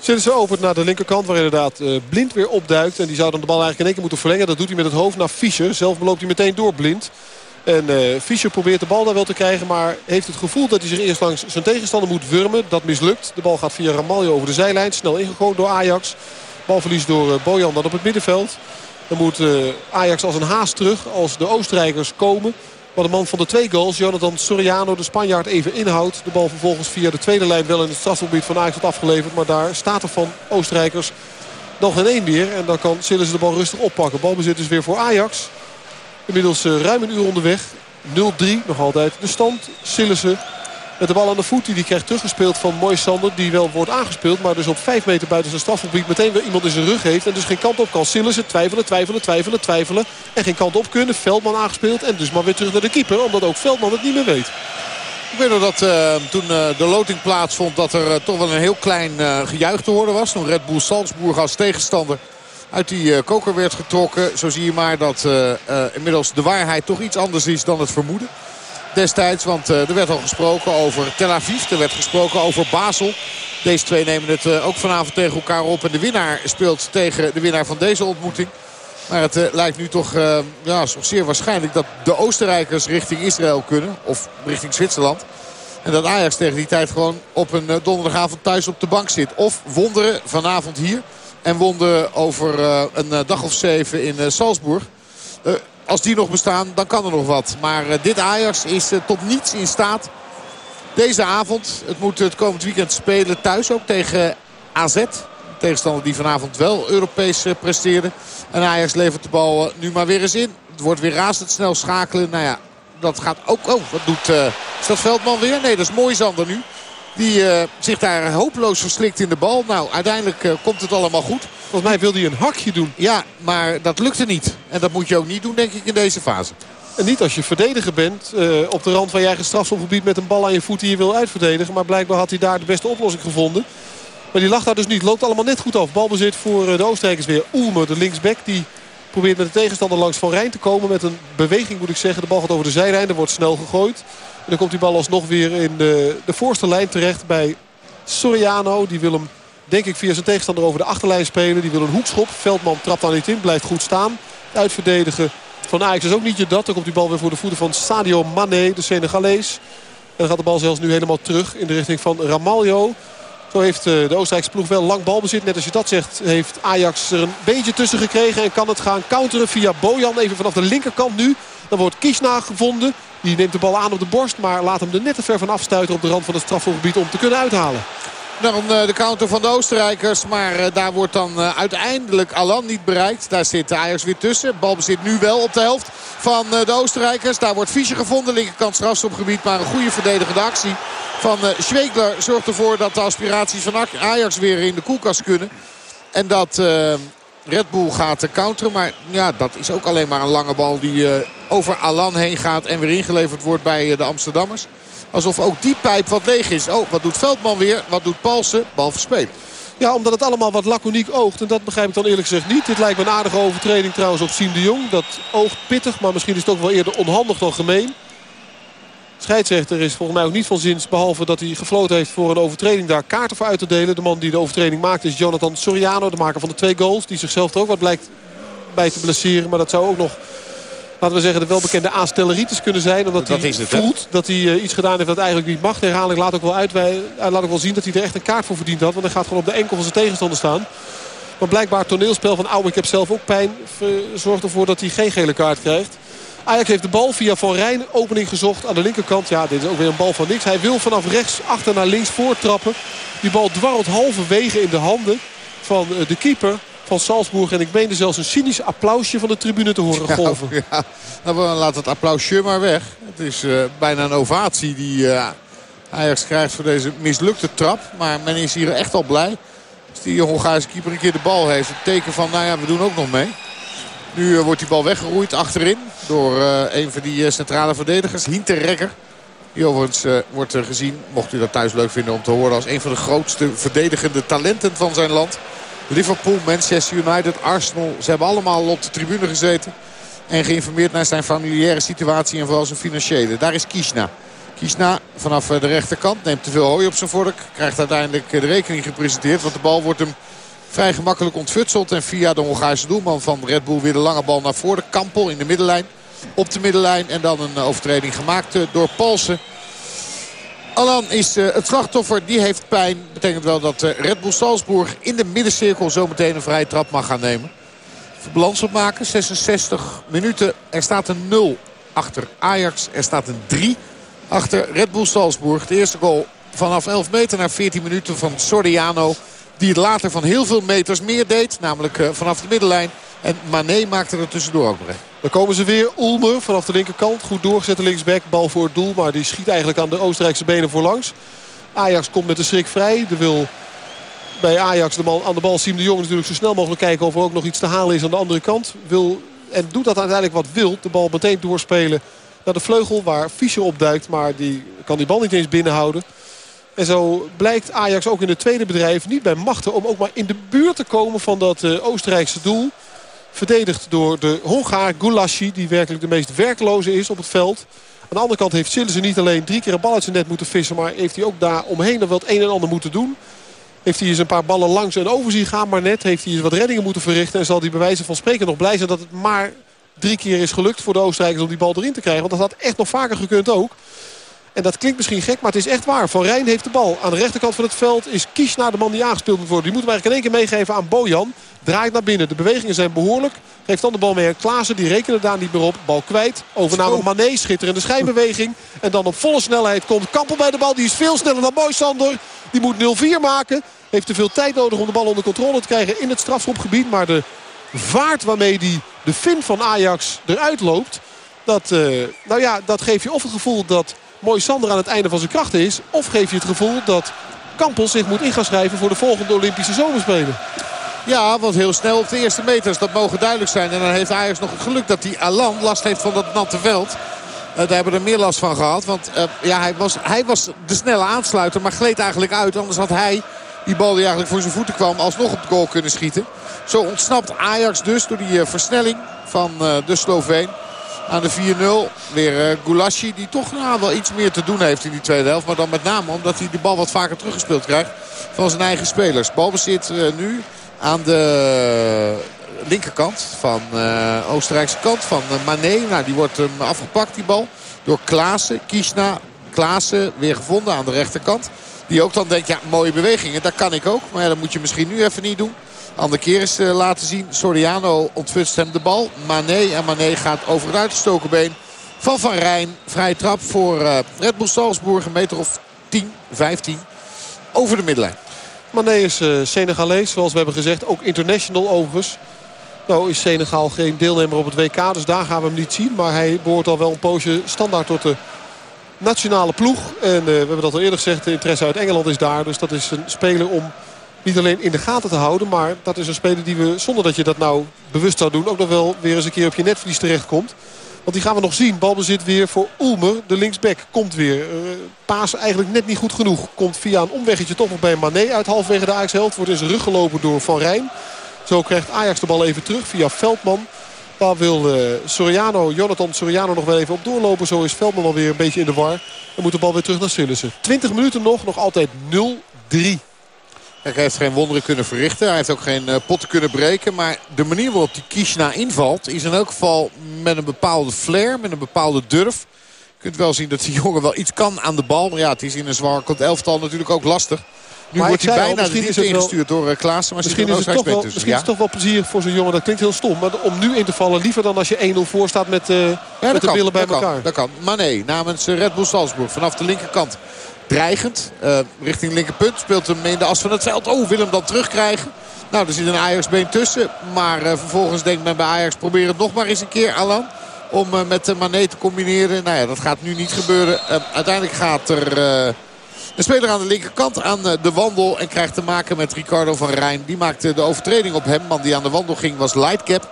Sillessen opent naar de linkerkant waar inderdaad Blind weer opduikt. En die zou dan de bal eigenlijk in één keer moeten verlengen. Dat doet hij met het hoofd naar Fischer. Zelf beloopt hij meteen door Blind. En uh, Fischer probeert de bal daar wel te krijgen. Maar heeft het gevoel dat hij zich eerst langs zijn tegenstander moet wurmen. Dat mislukt. De bal gaat via Ramaljo over de zijlijn. Snel ingegooid door Ajax. Balverlies door uh, Bojan dan op het middenveld. Dan moet uh, Ajax als een haast terug als de Oostenrijkers komen. Maar de man van de twee goals, Jonathan Soriano, de Spanjaard, even inhoudt. De bal vervolgens via de tweede lijn wel in het strafgebied van Ajax wordt afgeleverd. Maar daar staat er van Oostenrijkers nog geen één meer. En dan kan Sillis de bal rustig oppakken. Balbezit is weer voor Ajax. Inmiddels uh, ruim een uur onderweg. 0-3 nog altijd de stand. Sillissen met de bal aan de voet. Die, krijgt teruggespeeld van Moisander. Die wel wordt aangespeeld. Maar dus op 5 meter buiten zijn strafgebied meteen weer iemand in zijn rug heeft. En dus geen kant op kan. Sillissen twijfelen, twijfelen, twijfelen, twijfelen. En geen kant op kunnen. Veldman aangespeeld. En dus maar weer terug naar de keeper. Omdat ook Veldman het niet meer weet. Ik weet nog dat uh, toen uh, de loting plaatsvond dat er toch wel een heel klein gejuich te horen was. Toen Red Bull Salzburg als tegenstander uit die uh, koker werd getrokken. Zo zie je maar dat uh, uh, inmiddels de waarheid toch iets anders is dan het vermoeden. Destijds, want er werd al gesproken over Tel Aviv. Er werd gesproken over Basel. Deze twee nemen het ook vanavond tegen elkaar op. En de winnaar speelt tegen de winnaar van deze ontmoeting. Maar het lijkt nu toch ja, zeer waarschijnlijk dat de Oostenrijkers richting Israël kunnen. Of richting Zwitserland. En dat Ajax tegen die tijd gewoon op een donderdagavond thuis op de bank zit. Of wonderen vanavond hier. En wonnen over uh, een uh, dag of zeven in uh, Salzburg. als die nog bestaan, dan kan er nog wat. Maar dit Ajax is tot niets in staat. Deze avond, het moet het komend weekend spelen thuis ook tegen AZ. Tegenstander die vanavond wel Europees presteerde. En Ajax levert de bal nu maar weer eens in. Het wordt weer razendsnel schakelen. Nou ja, dat gaat ook... Oh, wat doet... Veldman weer? Nee, dat is mooi Zander nu. Die uh, zich daar hopeloos verslikt in de bal. Nou, uiteindelijk uh, komt het allemaal goed. Volgens mij wil hij een hakje doen. Ja, maar dat lukte niet. En dat moet je ook niet doen, denk ik, in deze fase. En niet als je verdediger bent uh, op de rand van je eigen strafschopgebied met een bal aan je voet die je wil uitverdedigen. Maar blijkbaar had hij daar de beste oplossing gevonden. Maar die lag daar dus niet. Loopt allemaal net goed af. Balbezit voor de Oostenrijkers weer. Oelme, de linksback, die probeert met de tegenstander langs Van Rijn te komen. Met een beweging moet ik zeggen. De bal gaat over de zijlijn. Er wordt snel gegooid. Dan komt die bal alsnog weer in de, de voorste lijn terecht bij Soriano. Die wil hem denk ik via zijn tegenstander over de achterlijn spelen. Die wil een hoekschop. Veldman trapt daar niet in. Blijft goed staan. Uitverdedigen van Ajax is ook niet je dat. Dan komt die bal weer voor de voeten van Sadio Mane, de Senegalees. En dan gaat de bal zelfs nu helemaal terug in de richting van Ramaljo. Zo heeft eh, de Oostenrijkse ploeg wel lang balbezit. Net als je dat zegt heeft Ajax er een beetje tussen gekregen. En kan het gaan counteren via Bojan. Even vanaf de linkerkant nu. Dan wordt Kiesna gevonden. Die neemt de bal aan op de borst. Maar laat hem er net te ver van afstuiten op de rand van het strafgebied om te kunnen uithalen. Dan uh, de counter van de Oostenrijkers. Maar uh, daar wordt dan uh, uiteindelijk Alan niet bereikt. Daar zit Ajax weer tussen. Bal bezit nu wel op de helft van de Oostenrijkers. Daar wordt Fischer gevonden. Linkerkant strafstopgebied. Maar een goede verdedigende actie van Schwegler zorgt ervoor dat de aspiraties van Ajax weer in de koelkast kunnen. En dat Red Bull gaat counteren. Maar ja, dat is ook alleen maar een lange bal die over Alan heen gaat. En weer ingeleverd wordt bij de Amsterdammers. Alsof ook die pijp wat leeg is. Oh, wat doet Veldman weer? Wat doet Palsen? Bal verspeeld. Ja, omdat het allemaal wat laconiek oogt. En dat begrijp ik dan eerlijk gezegd niet. Dit lijkt me een aardige overtreding trouwens op Siem de Jong. Dat oogt pittig, maar misschien is het ook wel eerder onhandig dan gemeen. Scheidsrechter is volgens mij ook niet van zins. Behalve dat hij gefloten heeft voor een overtreding daar kaarten voor uit te delen. De man die de overtreding maakt is Jonathan Soriano. De maker van de twee goals. Die zichzelf er ook wat blijkt bij te blesseren. Maar dat zou ook nog laten we zeggen, de welbekende aanstelleritis kunnen zijn. Omdat dat hij voelt dat hij uh, iets gedaan heeft dat eigenlijk niet mag. Herhaaldelijk laat ook, wel uit, laat ook wel zien dat hij er echt een kaart voor verdiend had. Want hij gaat gewoon op de enkel van zijn tegenstander staan. Maar blijkbaar toneelspel van Oude, ik heb zelf ook pijn, zorgt ervoor dat hij geen gele kaart krijgt. Ajax heeft de bal via Van Rijn opening gezocht aan de linkerkant. Ja, dit is ook weer een bal van niks. Hij wil vanaf rechts achter naar links voortrappen. Die bal dwarrelt halverwege in de handen van eh, de keeper van Salzburg. En ik meende zelfs een cynisch applausje van de tribune te horen golven. Ja, ja. Nou, laat het applausje maar weg. Het is uh, bijna een ovatie die uh, Ajax krijgt voor deze mislukte trap. Maar men is hier echt al blij. Als die Hongaarse keeper een keer de bal heeft. Het teken van, nou ja, we doen ook nog mee. Nu uh, wordt die bal weggeroeid achterin door een van die centrale verdedigers. Hinterrekker. Die overigens wordt gezien, mocht u dat thuis leuk vinden om te horen... als een van de grootste verdedigende talenten van zijn land. Liverpool, Manchester United, Arsenal. Ze hebben allemaal op de tribune gezeten. En geïnformeerd naar zijn familiaire situatie en vooral zijn financiële. Daar is Kishna. Kishna vanaf de rechterkant neemt te veel hooi op zijn vork. Krijgt uiteindelijk de rekening gepresenteerd. Want de bal wordt hem vrij gemakkelijk ontfutseld. En via de Hongaarse doelman van Red Bull weer de lange bal naar voren. Kampel in de middenlijn. Op de middenlijn. En dan een overtreding gemaakt door Palsen. Alan is het slachtoffer. Die heeft pijn. Betekent wel dat Red Bull Salzburg in de middencirkel zometeen een vrije trap mag gaan nemen. Balans opmaken. 66 minuten. Er staat een 0 achter Ajax. Er staat een 3 achter Red Bull Salzburg. De eerste goal vanaf 11 meter naar 14 minuten van Soriano. Die het later van heel veel meters meer deed. Namelijk vanaf de middenlijn. En Mané maakte er tussendoor ook Dan komen ze weer. Ulmer vanaf de linkerkant. Goed doorgezette linksback. Bal voor het doel. Maar die schiet eigenlijk aan de Oostenrijkse benen voorlangs. Ajax komt met de schrik vrij. De wil bij Ajax de man aan de bal Siem de Jong natuurlijk zo snel mogelijk kijken of er ook nog iets te halen is aan de andere kant. Wil, en doet dat uiteindelijk wat wild. De bal meteen doorspelen naar de vleugel waar Fischer opduikt. Maar die kan die bal niet eens binnenhouden. En zo blijkt Ajax ook in het tweede bedrijf niet bij machten om ook maar in de buurt te komen van dat uh, Oostenrijkse doel. Verdedigd door de Hongaar Gulaschi die werkelijk de meest werkloze is op het veld. Aan de andere kant heeft Sillissen niet alleen drie keer een bal uit zijn net moeten vissen. Maar heeft hij ook daar omheen nog wel het een en ander moeten doen. Heeft hij eens een paar ballen langs en over zien gaan. Maar net heeft hij eens wat reddingen moeten verrichten. En zal hij bij wijze van spreken nog blij zijn dat het maar drie keer is gelukt voor de Oostenrijkers om die bal erin te krijgen. Want dat had echt nog vaker gekund ook. En dat klinkt misschien gek, maar het is echt waar. Van Rijn heeft de bal. Aan de rechterkant van het veld is Kiesna de man die aangespeeld moet worden. Die moet hem eigenlijk in één keer meegeven aan Bojan. Draait naar binnen. De bewegingen zijn behoorlijk. Geeft dan de bal mee aan Klaassen. Die rekenen daar niet meer op. Bal kwijt. Overname Zo. Mané. Schitterende schijnbeweging. En dan op volle snelheid komt Kampel bij de bal. Die is veel sneller dan Moisander. Die moet 0-4 maken. Heeft te veel tijd nodig om de bal onder controle te krijgen in het strafschopgebied. Maar de vaart waarmee die de fin van Ajax eruit loopt. Dat, uh, nou ja, dat geeft je of het gevoel dat Mooi Sander aan het einde van zijn krachten is. Of geef je het gevoel dat Kampel zich moet in gaan schrijven voor de volgende Olympische Zomerspelen. Ja, want heel snel op de eerste meters. Dat mogen duidelijk zijn. En dan heeft Ajax nog het geluk dat die Alan last heeft van dat natte veld. Uh, daar hebben we er meer last van gehad. Want uh, ja, hij, was, hij was de snelle aansluiter. Maar gleed eigenlijk uit. Anders had hij die bal die eigenlijk voor zijn voeten kwam alsnog op goal kunnen schieten. Zo ontsnapt Ajax dus door die uh, versnelling van de Sloveen aan de 4-0. Weer uh, Goulassi die toch nou, wel iets meer te doen heeft in die tweede helft. Maar dan met name omdat hij de bal wat vaker teruggespeeld krijgt van zijn eigen spelers. Balbezit uh, nu aan de linkerkant van uh, Oostenrijkse kant van Mané. Nou, die wordt hem afgepakt die bal door Klaassen. Kiesna, Klaassen weer gevonden aan de rechterkant. Die ook dan denkt, ja mooie bewegingen, dat kan ik ook. Maar ja, dat moet je misschien nu even niet doen. Andere keer is uh, laten zien. Soriano ontfutst hem de bal. Mané en Mané gaat over het uitgestoken been van Van Rijn. Vrije trap voor uh, Red Bull Salzburg. Een meter of 10, 15 over de middenlijn. Mané is uh, Senegalees, zoals we hebben gezegd. Ook international overigens. Nou is Senegal geen deelnemer op het WK, dus daar gaan we hem niet zien. Maar hij behoort al wel een poosje standaard tot de nationale ploeg. En we hebben dat al eerder gezegd, de interesse uit Engeland is daar. Dus dat is een speler om niet alleen in de gaten te houden. Maar dat is een speler die we, zonder dat je dat nou bewust zou doen... ook nog wel weer eens een keer op je netvlies terechtkomt. Want die gaan we nog zien. Balbezit weer voor Ulmer. De linksback komt weer. Uh, paas eigenlijk net niet goed genoeg. Komt via een omweggetje toch nog bij Mané uit halfwege de Ajax-helft. Wordt in zijn door Van Rijn. Zo krijgt Ajax de bal even terug via Veldman. Daar wil uh, Soriano, Jonathan Soriano nog wel even op doorlopen. Zo is Veldman alweer een beetje in de war. En moet de bal weer terug naar Sillissen. 20 minuten nog, nog altijd 0-3. Hij heeft geen wonderen kunnen verrichten. Hij heeft ook geen uh, potten kunnen breken. Maar de manier waarop die Kishna invalt is in elk geval met een bepaalde flair. Met een bepaalde durf. Je kunt wel zien dat die (laughs) jongen wel iets kan aan de bal. Maar ja, het is in een zwakkend elftal natuurlijk ook lastig. Nu wordt hij bijna al, de ingestuurd door uh, Klaassen. Maar misschien is het, toch wel, misschien ja? is het toch wel plezier voor zo'n jongen. Dat klinkt heel stom. Maar om nu in te vallen liever dan als je 1-0 voor staat met, uh, ja, met de kan, billen bij dat elkaar. Kan, dat kan. Mané namens Red Bull Salzburg vanaf de linkerkant dreigend. Uh, richting linkerpunt. Speelt hem in de as van het veld. Oh, wil hem dan terugkrijgen. Nou, er zit een Ajax-been tussen. Maar uh, vervolgens denkt men bij Ajax probeer het nog maar eens een keer, Alan. Om uh, met de Mané te combineren. Nou ja, dat gaat nu niet gebeuren. uiteindelijk gaat er een speler aan de linkerkant aan de wandel. En krijgt te maken met Ricardo van Rijn. Die maakte de overtreding op hem. Man die aan de wandel ging was Lightcap.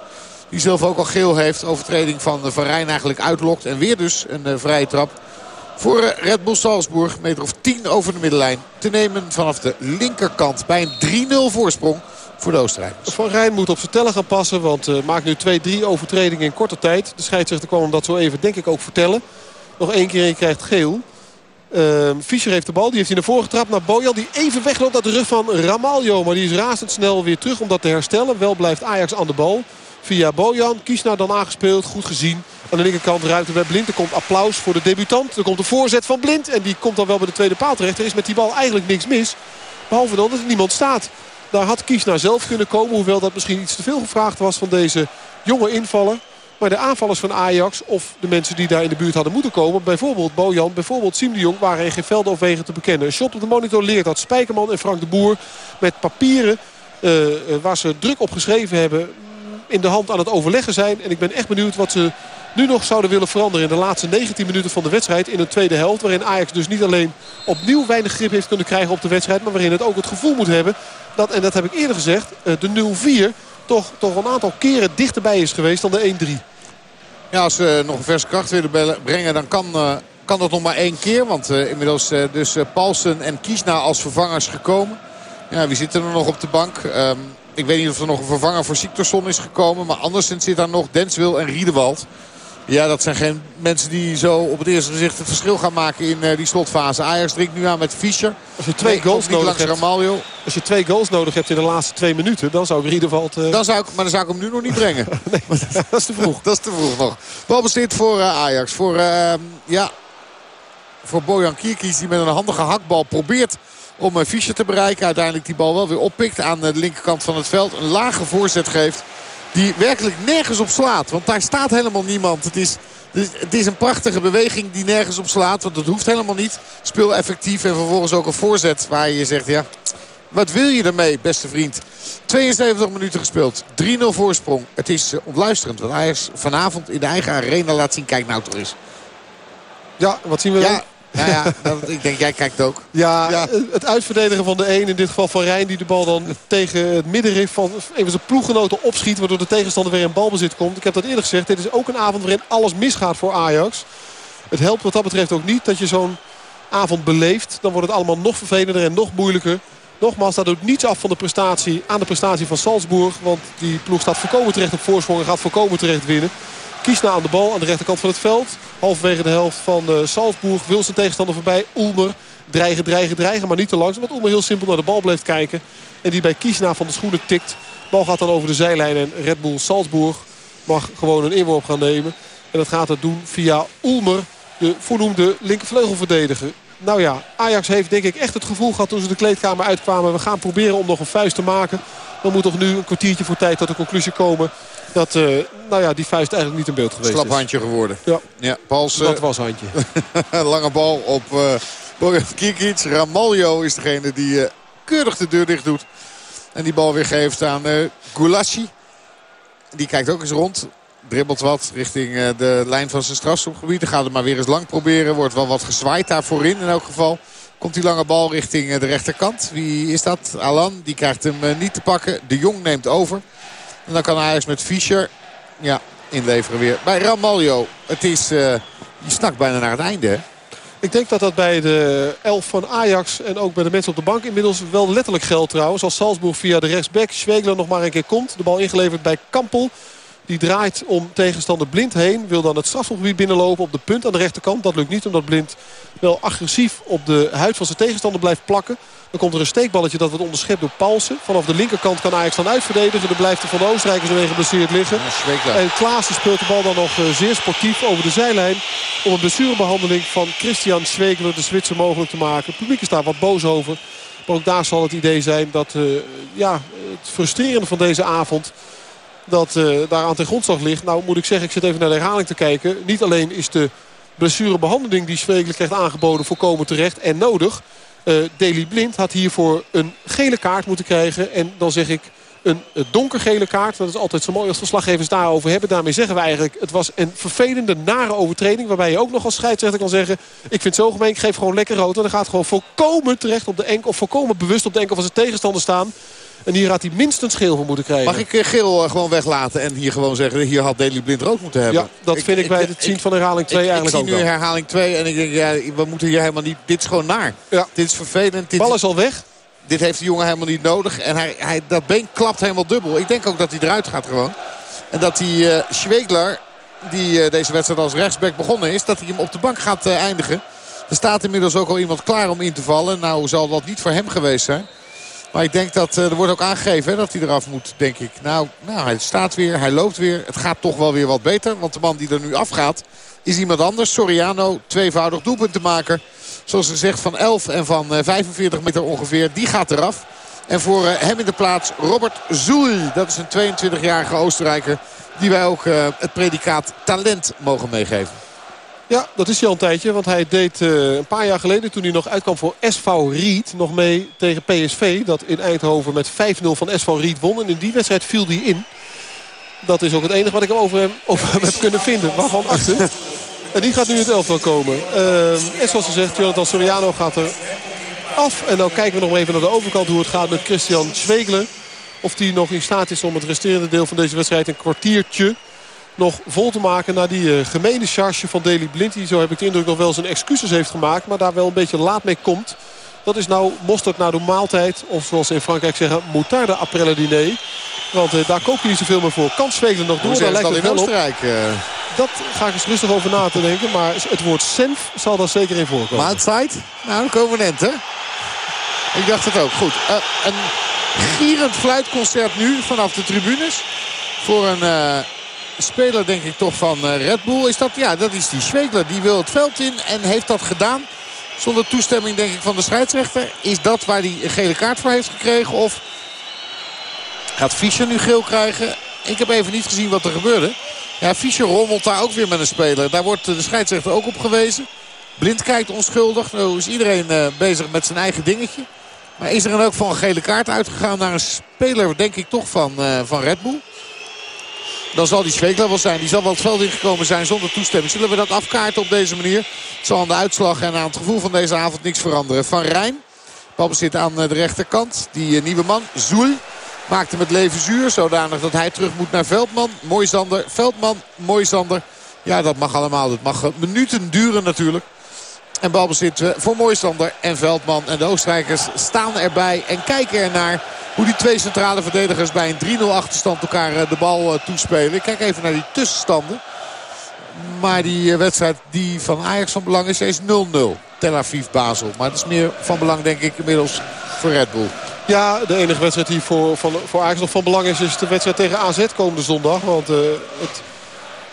Die zelf ook al geel heeft. Overtreding van Van Rijn eigenlijk uitlokt. En weer dus een vrije trap voor eh, Red Bull Salzburg. Meter of 10 over de middenlijn. Te nemen vanaf de linkerkant bij een 3-0 voorsprong voor de Oostenrijkers. Van Rijn moet op zijn tellen gaan passen. Want uh, maakt nu twee, drie overtredingen in korte tijd. De scheidsrechter kwam hem dat zo even denk ik ook vertellen. Nog één keer en krijgt geel. Uh, Fischer heeft de bal. Die heeft hij naar voren getrapt naar Bojan. Die even wegloopt uit de rug van Ramaljo. Maar die is razendsnel weer terug om dat te herstellen. Wel blijft Ajax aan de bal. Via Bojan. Kiesna dan aangespeeld. Goed gezien. Aan de linkerkant ruimte bij Blind. Er komt applaus voor de debutant. Er komt een voorzet van Blind. En die komt dan wel bij de tweede paal terecht. Er is met die bal eigenlijk niks mis. Behalve dan dat er niemand staat. Daar had Kiesna zelf kunnen komen. Hoewel dat misschien iets te veel gevraagd was van deze jonge invaller. Maar de aanvallers van Ajax of de mensen die daar in de buurt hadden moeten komen... bijvoorbeeld Bojan, bijvoorbeeld Siem de Jong... waren in geen wegen te bekennen. Een shot op de monitor leert dat Spijkerman en Frank de Boer... met papieren uh, waar ze druk op geschreven hebben... in de hand aan het overleggen zijn. En ik ben echt benieuwd wat ze nu nog zouden willen veranderen... in de laatste 19 minuten van de wedstrijd in een tweede helft... waarin Ajax dus niet alleen opnieuw weinig grip heeft kunnen krijgen op de wedstrijd... maar waarin het ook het gevoel moet hebben... dat, en dat heb ik eerder gezegd, de 0-4 toch, toch een aantal keren dichterbij is geweest dan de 1-3. Ja, als ze nog verse kracht willen brengen, dan kan, uh, kan dat nog maar één keer. Want uh, inmiddels uh, dus Paulsen en Kiesna als vervangers gekomen. Ja, wie zitten er nog op de bank? Um, ik weet niet of er nog een vervanger voor Siktorsson is gekomen. Maar anderszins zit daar nog Denswil en Riedewald. Ja, dat zijn geen mensen die zo op het eerste gezicht het verschil gaan maken in uh, die slotfase. Ajax drinkt nu aan met Fischer. Als je twee nee, goals nodig langs hebt. Ramaljo. Als je twee goals nodig hebt in de laatste twee minuten, dan zou ik Riedewald... Uh... Dan zou ik, maar dan zou ik hem nu nog niet (laughs) brengen. nee, dat is te vroeg. (laughs) dat is te vroeg nog. Balbesteed voor uh, Ajax. Voor, ja, voor Bojan Kierkies die met een handige hakbal probeert om Fischer te bereiken. Uiteindelijk die bal wel weer oppikt aan de linkerkant van het veld. Een lage voorzet geeft. Die werkelijk nergens op slaat. Want daar staat helemaal niemand. Het is, het is een prachtige beweging die nergens op slaat. Want dat hoeft helemaal niet. Speel effectief en vervolgens ook een voorzet waar je zegt... ja, wat wil je ermee, beste vriend? 72 minuten gespeeld. 3-0 voorsprong. Het is ontluisterend wat Ajax vanavond in de eigen arena laat zien. Kijk nou toch eens. Ja, wat zien we ja, dan? Nou ja, dat, ik denk jij kijkt ook. Ja, ja, het uitverdedigen van de een, in dit geval van Rijn... die de bal dan tegen het middenrif van even zijn ploeggenoten opschiet... waardoor de tegenstander weer in balbezit komt. Ik heb dat eerder gezegd. Dit is ook een avond waarin alles misgaat voor Ajax. Het helpt wat dat betreft ook niet dat je zo'n avond beleeft. Dan wordt het allemaal nog vervelender en nog moeilijker. Nogmaals, dat doet niets af van de prestatie, aan de prestatie van Salzburg. Want die ploeg staat voorkomen terecht op voorsprong en gaat voorkomen terecht winnen. Kiesna aan de bal aan de rechterkant van het veld. Halverwege de helft van uh, Salzburg. Wil zijn tegenstander voorbij. Ulmer dreigen, dreigen, dreigen. Maar niet te langzaam. Want Ulmer heel simpel naar de bal blijft kijken. En die bij Kiesna van de schoenen tikt. Bal gaat dan over de zijlijn. En Red Bull Salzburg mag gewoon een inworp gaan nemen. En dat gaat het doen via Ulmer. De voornoemde linkervleugelverdediger. Nou ja, Ajax heeft denk ik echt het gevoel gehad toen ze de kleedkamer uitkwamen. We gaan proberen om nog een vuist te maken. Dan moet toch nu een kwartiertje voor tijd tot de conclusie komen dat uh, nou ja, die vuist eigenlijk niet in beeld geweest Slap handje geworden. Ja, ja Pals, dat was handje. (laughs) lange bal op uh, Bojan Kikic. Ramaljo is degene die keurig de deur dicht doet. En die bal weer geeft aan uh, Goulassi. Die kijkt ook eens rond. Dribbelt wat richting de lijn van zijn strafschopgebied. Dan gaat het maar weer eens lang proberen. Wordt wel wat gezwaaid daar voorin in elk geval. Komt die lange bal richting de rechterkant. Wie is dat? Alan. Die krijgt hem niet te pakken. De Jong neemt over. En dan kan Ajax met Fischer ja, inleveren weer. Bij Ramaljo, het is, uh, je snakt bijna naar het einde? Ik denk dat dat bij de elf van Ajax en ook bij de mensen op de bank inmiddels wel letterlijk geldt trouwens. Als Salzburg via de rechtsback Schwegler nog maar een keer komt. De bal ingeleverd bij Kampel. Die draait om tegenstander Blind heen. Wil dan het strafgebied binnenlopen op de punt aan de rechterkant. Dat lukt niet omdat Blind wel agressief op de huid van zijn tegenstander blijft plakken. Dan komt er een steekballetje dat wordt onderschept door Paulsen. Vanaf de linkerkant kan Ajax dan uitverdedigen. Er blijft er van de Oostenrijkers weer geblesseerd liggen. En Klaassen speelt de bal dan nog eh, zeer sportief over de zijlijn. Om een blessurebehandeling van Christian Schwegler, de Zwitser, mogelijk te maken. Het publiek is daar wat boos over. Maar ook daar zal het idee zijn dat uh, ja, het frustrerende van deze avond dat uh, daar aan ten grondslag ligt. Nou moet ik zeggen, ik zit even naar de herhaling te kijken. Niet alleen is de blessurebehandeling die Schwegler krijgt aangeboden volkomen terecht en nodig. Uh, Deli Blind had hiervoor een gele kaart moeten krijgen. En dan zeg ik een donkergele kaart. Dat is altijd zo mooi als verslaggevers daarover hebben. Daarmee zeggen we eigenlijk, het was een vervelende, nare overtreding. Waarbij je ook nog als scheidsrechter kan zeggen... ik vind het zo gemeen, ik geef gewoon lekker rood. En dan gaat gewoon volkomen terecht op de enkel... of volkomen bewust op de enkel van zijn tegenstander staan. En hier had hij minstens geel voor moeten krijgen. Mag ik geel eh, gewoon weglaten en hier gewoon zeggen... hier had Deli Blind rood moeten hebben? Ja, dat vind ik, bij het zien van herhaling 2 eigenlijk ook Ik zie nu herhaling 2 en ik denk, ja, we moeten hier helemaal niet... Dit is gewoon naar. Ja. Dit is vervelend. Dit Bal is al weg. dit heeft de jongen helemaal niet nodig. En hij, hij, dat been klapt helemaal dubbel. Ik denk ook dat hij eruit gaat gewoon. En dat die uh, Schwegler, die uh, deze wedstrijd als rechtsback begonnen is... dat hij hem op de bank gaat uh, eindigen. Er staat inmiddels ook al iemand klaar om in te vallen. Nou zal dat niet voor hem geweest zijn. Maar ik denk dat er wordt ook aangegeven dat hij eraf moet, denk ik. Nou, nou, hij staat weer, hij loopt weer. Het gaat toch wel weer wat beter. Want de man die er nu afgaat is iemand anders. Soriano, tweevoudig doelpuntenmaker. Zoals ze zegt van 11 en van 45 meter ongeveer. Die gaat eraf. En voor hem in de plaats Robert Zoel. Dat is een 22-jarige Oostenrijker. Die wij ook het predicaat talent mogen meegeven. Ja, dat is hij al een tijdje. Want hij deed uh, een paar jaar geleden, toen hij nog uitkwam voor SV Riet... nog mee tegen PSV, dat in Eindhoven met 5-0 van SV Riet won. En in die wedstrijd viel hij in. Dat is ook het enige wat ik (laughs) over hem, heb kunnen vinden. Waarvan achter. en die gaat nu in het elftal komen. Uh, en zoals gezegd, Jonathan Soriano gaat er af. En dan kijken we nog even naar de overkant hoe het gaat met Christian Schwegler. Of die nog in staat is om het resterende deel van deze wedstrijd een kwartiertje nog vol te maken naar die uh, gemene charge van Daley Blind. Die zo heb ik de indruk nog wel zijn excuses heeft gemaakt. Maar daar wel een beetje laat mee komt. Dat is nou mosterd naar de maaltijd. Of zoals ze in Frankrijk zeggen, moutarde après le diner. Want uh, daar kook je niet zoveel meer voor. Kan Zweden nog door, daar lijkt het in Oostenrijk. Uh... Dat ga ik eens rustig over na te denken. Maar het woord senf zal daar zeker in voorkomen. Maaltijd? Nou, we net, hè? Ik dacht het ook. Goed. een gierend fluitconcert nu vanaf de tribunes. Voor een speler denk ik toch van Red Bull. Is dat, ja, dat is die Schwegler. Die wil het veld in en heeft dat gedaan. Zonder toestemming denk ik van de scheidsrechter. Is dat waar hij een gele kaart voor heeft gekregen? Of gaat Fischer nu geel krijgen? Ik heb even niet gezien wat er gebeurde. Ja, Fischer rommelt daar ook weer met een speler. Daar wordt de scheidsrechter ook op gewezen. Blind kijkt onschuldig. Nu is iedereen uh, bezig met zijn eigen dingetje. Maar is er dan ook van een gele kaart uitgegaan naar een speler, denk ik toch, van, uh, van Red Bull? Dan zal die Schwekler wel zijn. Die zal wel het veld ingekomen zijn zonder toestemming. Zullen we dat afkaarten op deze manier? Het zal aan de uitslag en aan het gevoel van deze avond niks veranderen. Van Rijn. Bal zit aan de rechterkant. Die nieuwe man, Zoel. Maakt hem het leven zuur. Zodanig dat hij terug moet naar Veldman. Mooi Zander. Veldman. Mooi Zander. Ja, dat mag allemaal. Het mag minuten duren natuurlijk. En balbezit voor Mooistander en Veldman. En de Oostenrijkers staan erbij en kijken ernaar hoe die twee centrale verdedigers bij een 3-0 achterstand elkaar de bal toespelen. Ik kijk even naar die tussenstanden. Maar die wedstrijd die van Ajax van belang is, is 0-0. Tel Aviv-Basel. Maar het is meer van belang denk ik inmiddels voor Red Bull. Ja, de enige wedstrijd die voor, van, voor Ajax nog van belang is... is de wedstrijd tegen AZ komende zondag. Want het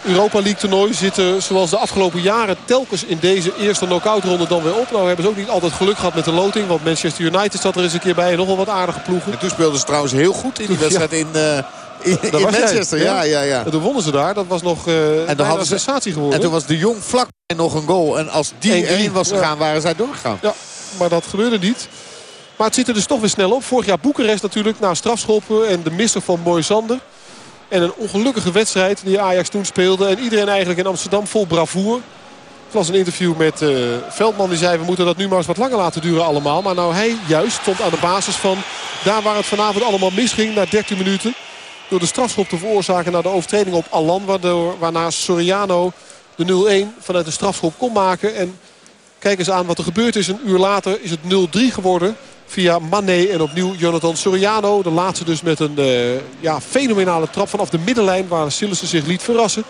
Europa League toernooi zitten zoals de afgelopen jaren... telkens in deze eerste knock-out-ronde dan weer op. Nou hebben ze ook niet altijd geluk gehad met de loting. Want Manchester United zat er eens een keer bij en nogal wat aardige ploegen. En toen speelden ze trouwens heel goed in die wedstrijd in... Uh... In, in Manchester, ja, ja, ja. En toen wonnen ze daar. Dat was nog uh, en dan hadden ze, sensatie geworden. En toen was de Jong vlak nog een goal. En als die erin was gegaan, ja. waren zij doorgegaan. Ja, maar dat gebeurde niet. Maar het zit er dus toch weer snel op. Vorig jaar Boekarest natuurlijk na strafschoppen en de misser van Moisander. En een ongelukkige wedstrijd die Ajax toen speelde. En iedereen eigenlijk in Amsterdam vol bravoer. Was een interview met uh, Veldman die zei... we moeten dat nu maar eens wat langer laten duren allemaal. Maar nou hij juist stond aan de basis van... daar waar het vanavond allemaal misging na 13 minuten... door de strafschop te veroorzaken naar de overtreding op Alan. Waardoor, waarna Soriano de 0-1 vanuit de strafschop kon maken. En kijk eens aan wat er gebeurd is. Een uur later is het 0-3 geworden via Mané en opnieuw Jonathan Soriano. De laatste dus met een uh, ja, fenomenale trap vanaf de middenlijn waar Sillissen zich liet verrassen.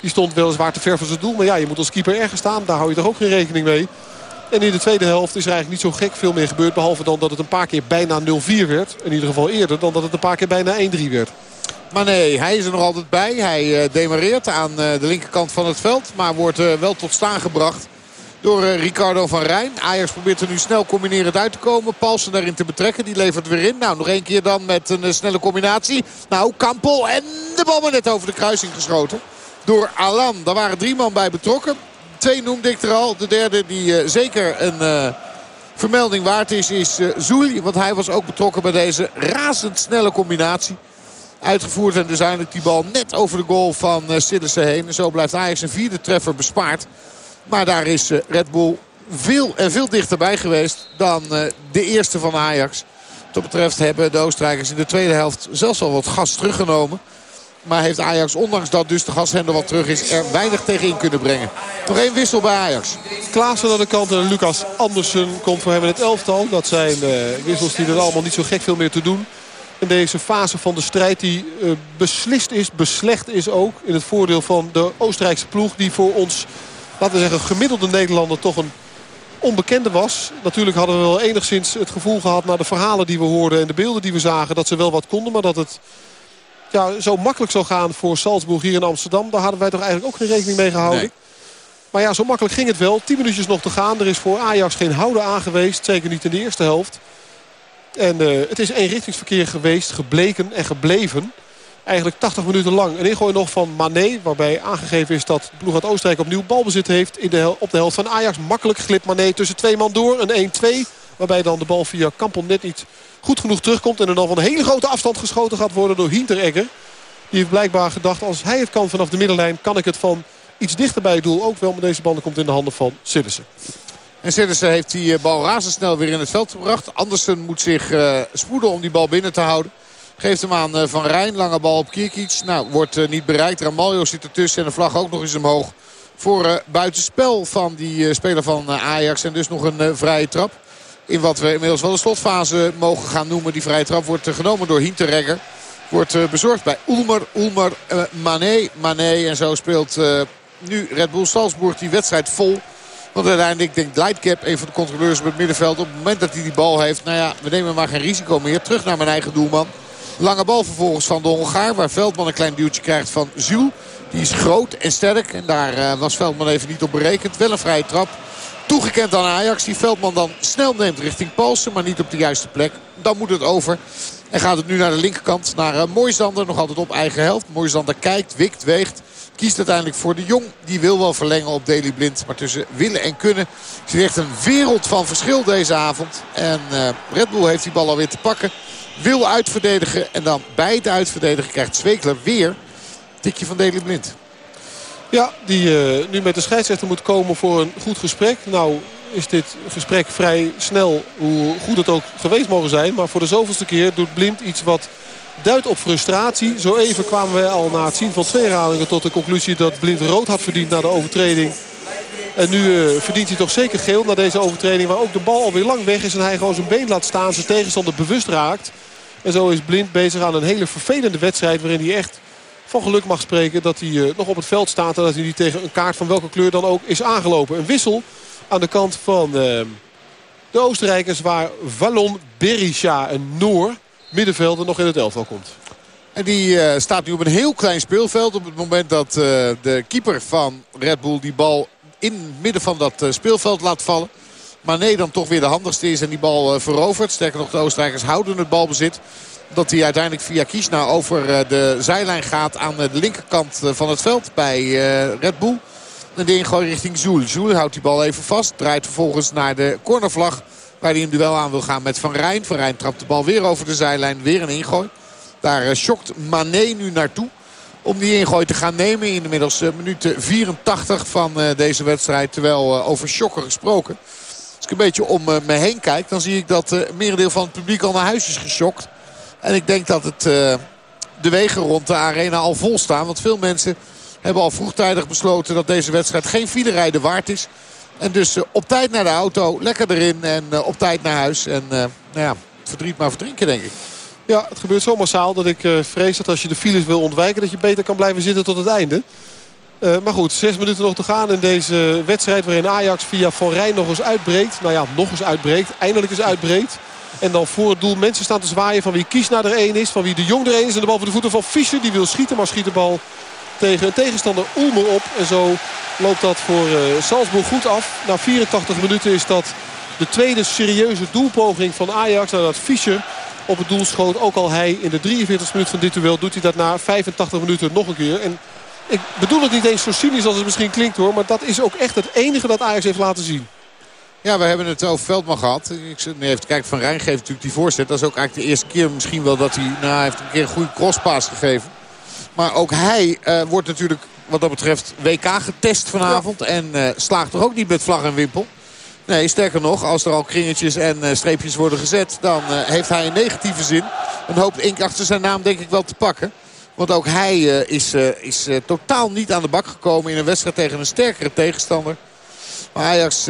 Die stond weliswaar te ver van zijn doel. Maar ja, je moet als keeper ergens staan. Daar hou je toch ook geen rekening mee. En in de tweede helft is er eigenlijk niet zo gek veel meer gebeurd. Behalve dan dat het een paar keer bijna 0-4 werd. In ieder geval eerder dan dat het een paar keer bijna 1-3 werd. Maar nee, hij is er nog altijd bij. Hij uh, demareert aan uh, de linkerkant van het veld. Maar wordt wel tot staan gebracht door Ricardo van Rijn. Ajax probeert er nu snel combinerend uit te komen. Paulsen daarin te betrekken. Die levert weer in. Nou, nog één keer dan met een snelle combinatie. Nou, Kampel en de bal maar net over de kruising geschoten. Door Alan. Daar waren drie man bij betrokken. Twee noemde ik er al. De derde die zeker een vermelding waard is, is Zoel. Want hij was ook betrokken bij deze razendsnelle combinatie uitgevoerd. En dus eindelijk die bal net over de goal van uh, heen. En zo blijft Ajax een vierde treffer bespaard. Maar daar is uh, Red Bull veel en veel dichterbij geweest dan uh, de eerste van Ajax. Wat betreft hebben de Oostenrijkers in de tweede helft zelfs al wat gas teruggenomen. Maar heeft Ajax, ondanks dat dus de gashendel wat terug is, er weinig tegen in kunnen brengen. Nog één wissel bij Ajax. Klaassen aan de kant en Lucas Andersen komt voor hem in het elftal. Dat zijn wissels die er allemaal niet zo gek veel meer te doen. In deze fase van de strijd die beslist is, beslecht is ook. In het voordeel van de Oostenrijkse ploeg die voor ons, laten we zeggen, gemiddelde Nederlander toch een onbekende was. Natuurlijk hadden we wel enigszins het gevoel gehad... naar de verhalen die we hoorden en de beelden die we zagen... dat ze wel wat konden, maar dat het ja, zo makkelijk zou gaan voor Salzburg hier in Amsterdam... daar hadden wij toch eigenlijk ook geen rekening mee gehouden. Nee. Maar ja, zo makkelijk ging het wel. 10 minuutjes nog te gaan. Er is voor Ajax geen houden aangeweest. Zeker niet in de eerste helft. En uh, het is eenrichtingsverkeer geweest, gebleken en gebleven. Eigenlijk 80 minuten lang. Een ingooi nog van Mané. Waarbij aangegeven is dat de Oostenrijk opnieuw balbezit heeft. In de op de helft van Ajax. Makkelijk glipt Mané tussen twee man door. Een 1-2. Waarbij dan de bal via Kampel net niet goed genoeg terugkomt. En er dan van een hele grote afstand geschoten gaat worden door Hinteregger. Die heeft blijkbaar gedacht als hij het kan vanaf de middenlijn kan ik het van iets dichter bij het doel ook wel. Maar deze bal komt in de handen van Sillissen. En Sillissen heeft die bal razendsnel weer in het veld gebracht. Andersen moet zich uh, spoeden om die bal binnen te houden. Geeft hem aan uh, Van Rijn. Lange bal op Kierkic. Nou, wordt uh, niet bereikt. Ramaljo zit ertussen en de vlag ook nog eens omhoog. Voor buitenspel van die speler van Ajax. En dus nog een vrije trap. In wat we inmiddels wel de slotfase mogen gaan noemen. Die vrije trap wordt genomen door Hinteregger. Wordt bezorgd bij Ulmer. Ulmer, Mané, Mané. En zo speelt nu Red Bull Salzburg die wedstrijd vol. Want uiteindelijk denkt Lightcap, een van de controleurs op het middenveld... op het moment dat hij die bal heeft, nou ja, we nemen maar geen risico meer. Terug naar mijn eigen doelman. Lange bal vervolgens van de Hongaar. Waar Veldman een klein duwtje krijgt van Zul. Die is groot en sterk. En daar uh, was Veldman even niet op berekend. Wel een vrije trap. Toegekend aan Ajax. Die Veldman dan snel neemt richting Palsen. Maar niet op de juiste plek. Dan moet het over. En gaat het nu naar de linkerkant. Naar uh. Nog altijd op eigen helft. Moisander kijkt, wikt, weegt. Kiest uiteindelijk voor de Jong. Die wil wel verlengen op Deli Blind. Maar tussen willen en kunnen zit echt een wereld van verschil deze avond. En uh, Red Bull heeft die bal alweer te pakken. Wil uitverdedigen. En dan bij het uitverdedigen krijgt Zwekler weer tikje van Deli Blind. Ja, die uh, nu met de scheidsrechter moet komen voor een goed gesprek. Nou is dit gesprek vrij snel, hoe goed het ook geweest mogen zijn. Maar voor de zoveelste keer doet Blind iets wat duidt op frustratie. Zo even kwamen we al na het zien van twee herhalingen tot de conclusie dat Blind rood had verdiend na de overtreding. En nu uh, verdient hij toch zeker geel na deze overtreding. Waar ook de bal alweer lang weg is en hij gewoon zijn been laat staan. Zijn tegenstander bewust raakt. En zo is Blind bezig aan een hele vervelende wedstrijd. Waarin hij echt van geluk mag spreken dat hij uh, nog op het veld staat. En dat hij niet tegen een kaart van welke kleur dan ook is aangelopen. Een wissel aan de kant van uh, de Oostenrijkers. Waar Vallon Berisha, een Noor, middenvelder, nog in het elftal komt. En die uh, staat nu op een heel klein speelveld. Op het moment dat de keeper van Red Bull die bal in midden van dat uh, speelveld laat vallen. Maar nee, dan toch weer de handigste is en die bal verovert. Sterker nog, de Oostenrijkers houden het balbezit. Dat hij uiteindelijk via Kiesna over de zijlijn gaat aan de linkerkant van het veld bij Red Bull. En de ingooi richting Zoel. Zoel houdt die bal even vast. Draait vervolgens naar de cornervlag. Waar hij een duel aan wil gaan met Van Rijn. Van Rijn trapt de bal weer over de zijlijn. Weer een ingooi. Daar schokt Mané nu naartoe. Om die ingooi te gaan nemen. In inmiddels uh, minuut 84 van uh, deze wedstrijd. Terwijl over schokken gesproken. Als ik een beetje om me heen kijk. Dan zie ik dat een merendeel van het publiek al naar huis is geschokt. En ik denk dat het, de wegen rond de arena al vol staan. Want veel mensen hebben al vroegtijdig besloten dat deze wedstrijd geen filerijden waard is. En dus op tijd naar de auto, lekker erin en op tijd naar huis. En nou ja, verdriet maar verdrinken denk ik. Ja, het gebeurt zo massaal dat ik uh, vrees dat als je de files wil ontwijken... dat je beter kan blijven zitten tot het einde. Uh, maar goed, zes minuten nog te gaan in deze wedstrijd... waarin Ajax via Van Rijn nog eens uitbreekt. Nou ja, nog eens uitbreekt. Eindelijk eens uitbreekt. En dan voor het doel mensen staan te zwaaien van wie Kies naar er één is. Van wie de Jong er één is. En de bal voor de voeten van Fischer. Die wil schieten, maar schiet de bal tegen een tegenstander Ulmer op. En zo loopt dat voor uh, Salzburg goed af. Na 84 minuten is dat de tweede serieuze doelpoging van Ajax. Nadat Fischer op het doel schoot. Ook al hij in de 43 minuut van dit duel doet hij dat na 85 minuten nog een keer. En ik bedoel het niet eens zo cynisch als het misschien klinkt hoor. Maar dat is ook echt het enige dat Ajax heeft laten zien. Ja, we hebben het over Veldman gehad. Ik zit nu even te kijken. Van Rijn geeft natuurlijk die voorzet. Dat is ook eigenlijk de eerste keer misschien wel dat hij... Nou, hij heeft een keer een goede crosspaas gegeven. Maar ook hij uh, wordt natuurlijk wat dat betreft WK getest vanavond. Ja. En uh, slaagt toch ook niet met vlag en wimpel. Nee, sterker nog, als er al kringetjes en uh, streepjes worden gezet... dan uh, heeft hij in negatieve zin een hoop ink achter zijn naam denk ik wel te pakken. Want ook hij is, is totaal niet aan de bak gekomen in een wedstrijd tegen een sterkere tegenstander. Maar Ajax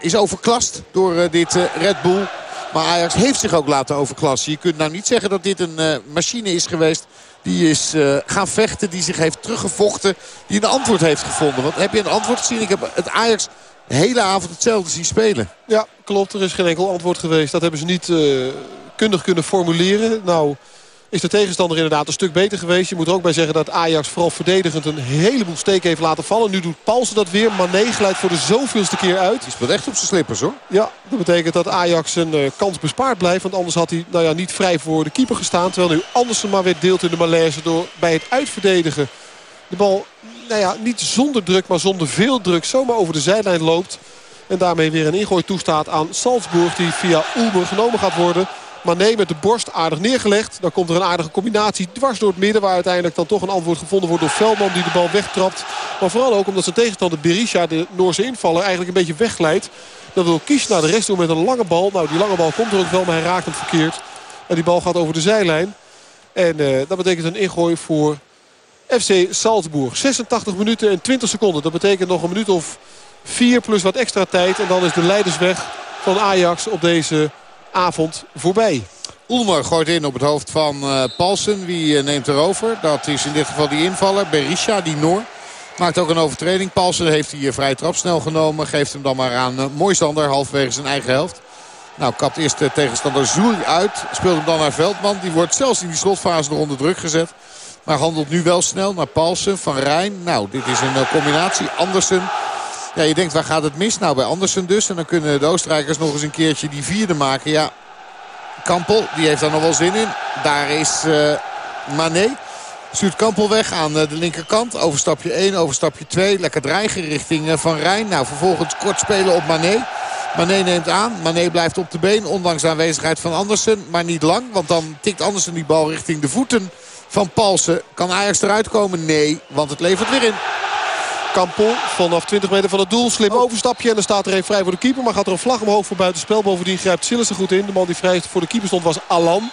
is overklast door dit Red Bull. Maar Ajax heeft zich ook laten overklassen. Je kunt nou niet zeggen dat dit een machine is geweest die is gaan vechten, die zich heeft teruggevochten. Die een antwoord heeft gevonden. Want heb je een antwoord gezien? Ik heb het Ajax de hele avond hetzelfde zien spelen. Ja, klopt. Er is geen enkel antwoord geweest. Dat hebben ze niet uh, kundig kunnen formuleren. Nou is de tegenstander inderdaad een stuk beter geweest. Je moet er ook bij zeggen dat Ajax vooral verdedigend een heleboel steek heeft laten vallen. Nu doet Paulsen dat weer. Mané glijdt voor de zoveelste keer uit. Die speelt echt op zijn slippers hoor. Ja, dat betekent dat Ajax een uh, kans bespaard blijft. Want anders had hij nou ja, niet vrij voor de keeper gestaan. Terwijl nu Andersen maar weer deelt in de malaise door bij het uitverdedigen de bal nou ja, niet zonder druk, maar zonder veel druk zomaar over de zijlijn loopt. En daarmee weer een ingooi toestaat aan Salzburg die via Ulmer genomen gaat worden. Maar nee, met de borst aardig neergelegd. Dan komt er een aardige combinatie dwars door het midden. Waar uiteindelijk dan toch een antwoord gevonden wordt door Veldman die de bal wegtrapt. Maar vooral ook omdat zijn tegenstander Berisha, de Noorse invaller, eigenlijk een beetje wegglijdt. Dan wil Kies naar de rest doen met een lange bal. Nou, die lange bal komt er ook wel, maar hij raakt hem verkeerd. En die bal gaat over de zijlijn. En uh, dat betekent een ingooi voor FC Salzburg. 86 minuten en 20 seconden. Dat betekent nog een minuut of 4 plus wat extra tijd. En dan is de leidersweg van Ajax op deze avond voorbij. Ulmer gooit in op het hoofd van uh, Paulsen. Wie uh, neemt erover? Dat is in dit geval die invaller. Berisha, die Noor. Maakt ook een overtreding. Paulsen heeft die vrije trap snel genomen. Geeft hem dan maar aan uh, Moisander halverwege zijn eigen helft. Nou, kapt eerst de tegenstander Zoel uit. Speelt hem dan naar Veldman. Die wordt zelfs in die slotfase nog onder druk gezet. Maar handelt nu wel snel naar Paulsen, Van Rijn. Nou, dit is een eh, combinatie. Andersen. Ja, je denkt waar gaat het mis? Nou, bij Andersen dus. En dan kunnen de Oostenrijkers nog eens een keertje die vierde maken. Ja, Kampel, die heeft daar nog wel zin in. Daar is uh. Stuurt Kampel weg aan uh, de linkerkant. Overstapje 1, overstapje 2. Lekker dreigen richting Van Rijn. Nou, vervolgens kort spelen op Mané. Mané neemt aan. Mané blijft op de been. Ondanks de aanwezigheid van Andersen. Maar niet lang. Want dan tikt Andersen die bal richting de voeten van Palsen. Kan Ajax eruit komen? Nee, want het levert weer in. Kampel vanaf 20 meter van het doel. Slim oh. overstapje en dan staat er een vrij voor de keeper. Maar gaat er een vlag omhoog voor buitenspel. Bovendien grijpt Sillissen goed in. De man die vrij voor de keeper stond was Alan.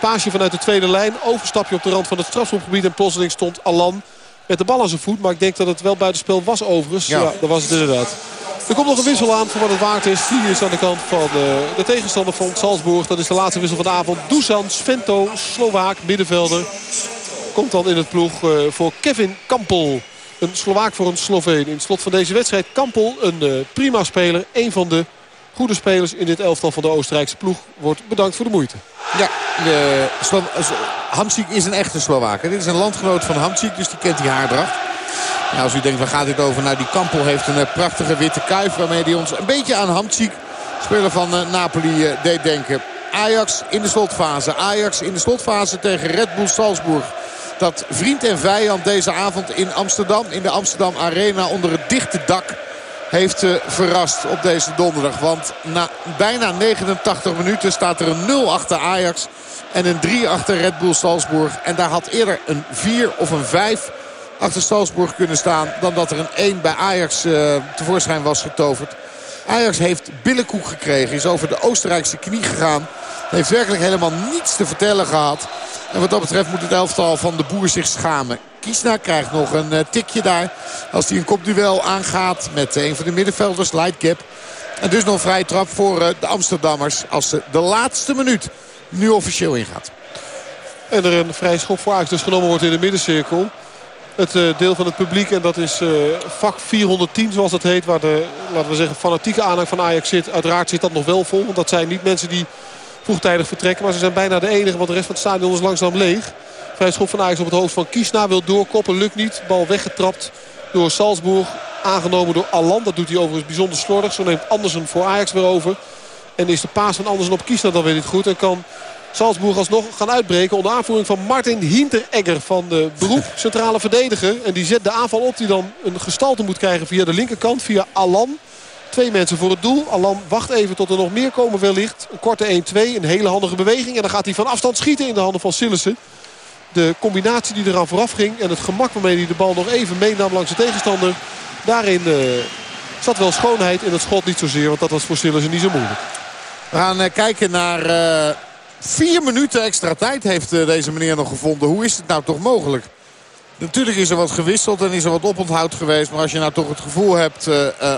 Paasje vanuit de tweede lijn. Overstapje op de rand van het strafschopgebied. En plotseling stond Alan met de bal aan zijn voet. Maar ik denk dat het wel buitenspel was overigens. Ja, ja dat was het inderdaad. Er komt nog een wissel aan voor wat het waard is. Die is aan de kant van de, de tegenstander van Salzburg. Dat is de laatste wissel van de avond. Dusan Svento, Slovaak, middenvelder. Komt dan in het ploeg uh, voor Kevin Kampel. Een Slovaak voor een Sloveen. In het slot van deze wedstrijd Kampel, een uh, prima speler. Een van de goede spelers in dit elftal van de Oostenrijkse ploeg. Wordt bedankt voor de moeite. Ja, de Hamsik is een echte Slovaak. Dit is een landgenoot van Hamsik, dus die kent die haardracht. Nou, als u denkt, waar gaat dit over? Nou, die Kampel heeft een eh, prachtige witte kuif... waarmee hij ons een beetje aan Hamsik, speler van uh, Napoli, uh, deed denken. Ajax in de slotfase. Ajax in de slotfase tegen Red Bull Salzburg. Dat vriend en vijand deze avond in Amsterdam, in de Amsterdam Arena... onder het dichte dak heeft verrast op deze donderdag. Want na bijna 89 minuten staat er een 0 achter Ajax... en een 3 achter Red Bull Salzburg. En daar had eerder een 4 of een 5 achter Salzburg kunnen staan... dan dat er een 1 bij Ajax uh, tevoorschijn was getoverd. Ajax heeft billenkoek gekregen. Is over de Oostenrijkse knie gegaan. Heeft werkelijk helemaal niets te vertellen gehad. En wat dat betreft moet het elftal van de boer zich schamen. Kiesna krijgt nog een uh, tikje daar. Als hij een kopduel aangaat met een van de middenvelders, Lightgap. En dus nog een vrije trap voor de Amsterdammers. Als ze de laatste minuut nu officieel ingaat. En er een vrij schop voor Ajax dus genomen wordt in de middencirkel het uh, deel van het publiek. En dat is uh, vak 410 zoals dat heet. Waar de, laten we zeggen, fanatieke aanhang van Ajax zit. Uiteraard zit dat nog wel vol. Want dat zijn niet mensen die vroegtijdig vertrekken. Maar ze zijn bijna de enige. Want de rest van het stadion is langzaam leeg. Vrij schop van Ajax op het hoofd van Kiesna. Wil doorkoppen. Lukt niet. Bal weggetrapt door Salzburg. Aangenomen door Alan. Dat doet hij overigens bijzonder slordig. Zo neemt Andersen voor Ajax weer over. En is de paas van Andersen op Kiesna dan weer niet goed. En kan Salzburg alsnog gaan uitbreken onder aanvoering van Martin Hinteregger van de beroep (laughs) centrale verdediger. En die zet de aanval op die dan een gestalte moet krijgen via de linkerkant, via Alan. Twee mensen voor het doel. Alan wacht even tot er nog meer komen wellicht. Een korte 1-2, een hele handige beweging. En dan gaat hij van afstand schieten in de handen van Sillissen. De combinatie die eraan vooraf ging en het gemak waarmee hij de bal nog even meenam langs de tegenstander. Daarin uh, zat wel schoonheid in het schot niet zozeer, want dat was voor Sillissen niet zo moeilijk. We gaan uh, kijken naar... Uh Vier minuten extra tijd heeft deze meneer nog gevonden. Hoe is het nou toch mogelijk? Natuurlijk is er wat gewisseld en is er wat oponthoud geweest. Maar als je nou toch het gevoel hebt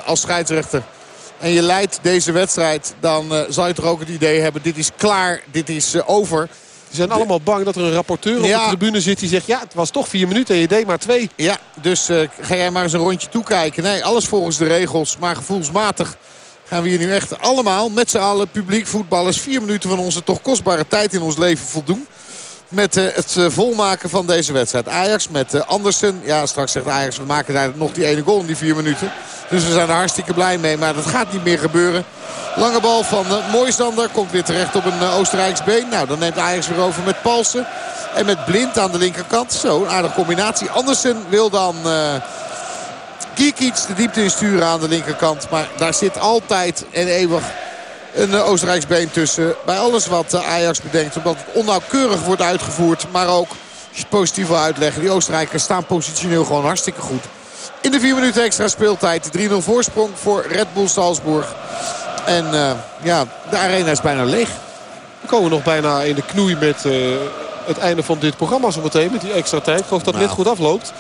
als scheidsrechter... en je leidt deze wedstrijd... dan zal je toch ook het idee hebben... dit is klaar, dit is over... Ze zijn allemaal bang dat er een rapporteur op de tribune zit die zegt... ja, het was toch vier minuten en je deed maar twee. Ja, dus uh, ga jij maar eens een rondje toekijken. Nee, alles volgens de regels, maar gevoelsmatig gaan we hier nu echt allemaal... met z'n allen, publiek, voetballers... vier minuten van onze toch kostbare tijd in ons leven voldoen met uh, het uh, volmaken van deze wedstrijd. Ajax met uh, Andersen. Ja, straks zegt Ajax, we maken daar nog die ene goal in die vier minuten. Dus we zijn er hartstikke blij mee. Maar dat gaat niet meer gebeuren. Lange bal van Mooistander. Komt weer terecht op een Oostenrijks been. Nou, dan neemt Ajax weer over met Palsen. En met Blind aan de linkerkant. Zo, een aardige combinatie. Andersen wil dan... Kiekic de diepte insturen aan de linkerkant. Maar daar zit altijd en eeuwig een eh, Oostenrijks been tussen. Bij alles wat eh, Ajax bedenkt. Omdat het onnauwkeurig wordt uitgevoerd. Maar ook, als je het positief wil uitleggen. Die Oostenrijkers staan positioneel gewoon hartstikke goed. In de vier minuten extra speeltijd. 3-0 voorsprong voor Red Bull Salzburg. En uh, ja, de arena is bijna leeg. We komen nog bijna in de knoei met uh, het einde van dit programma zometeen. Met die extra tijd. Ik geloof dat het net goed afloopt.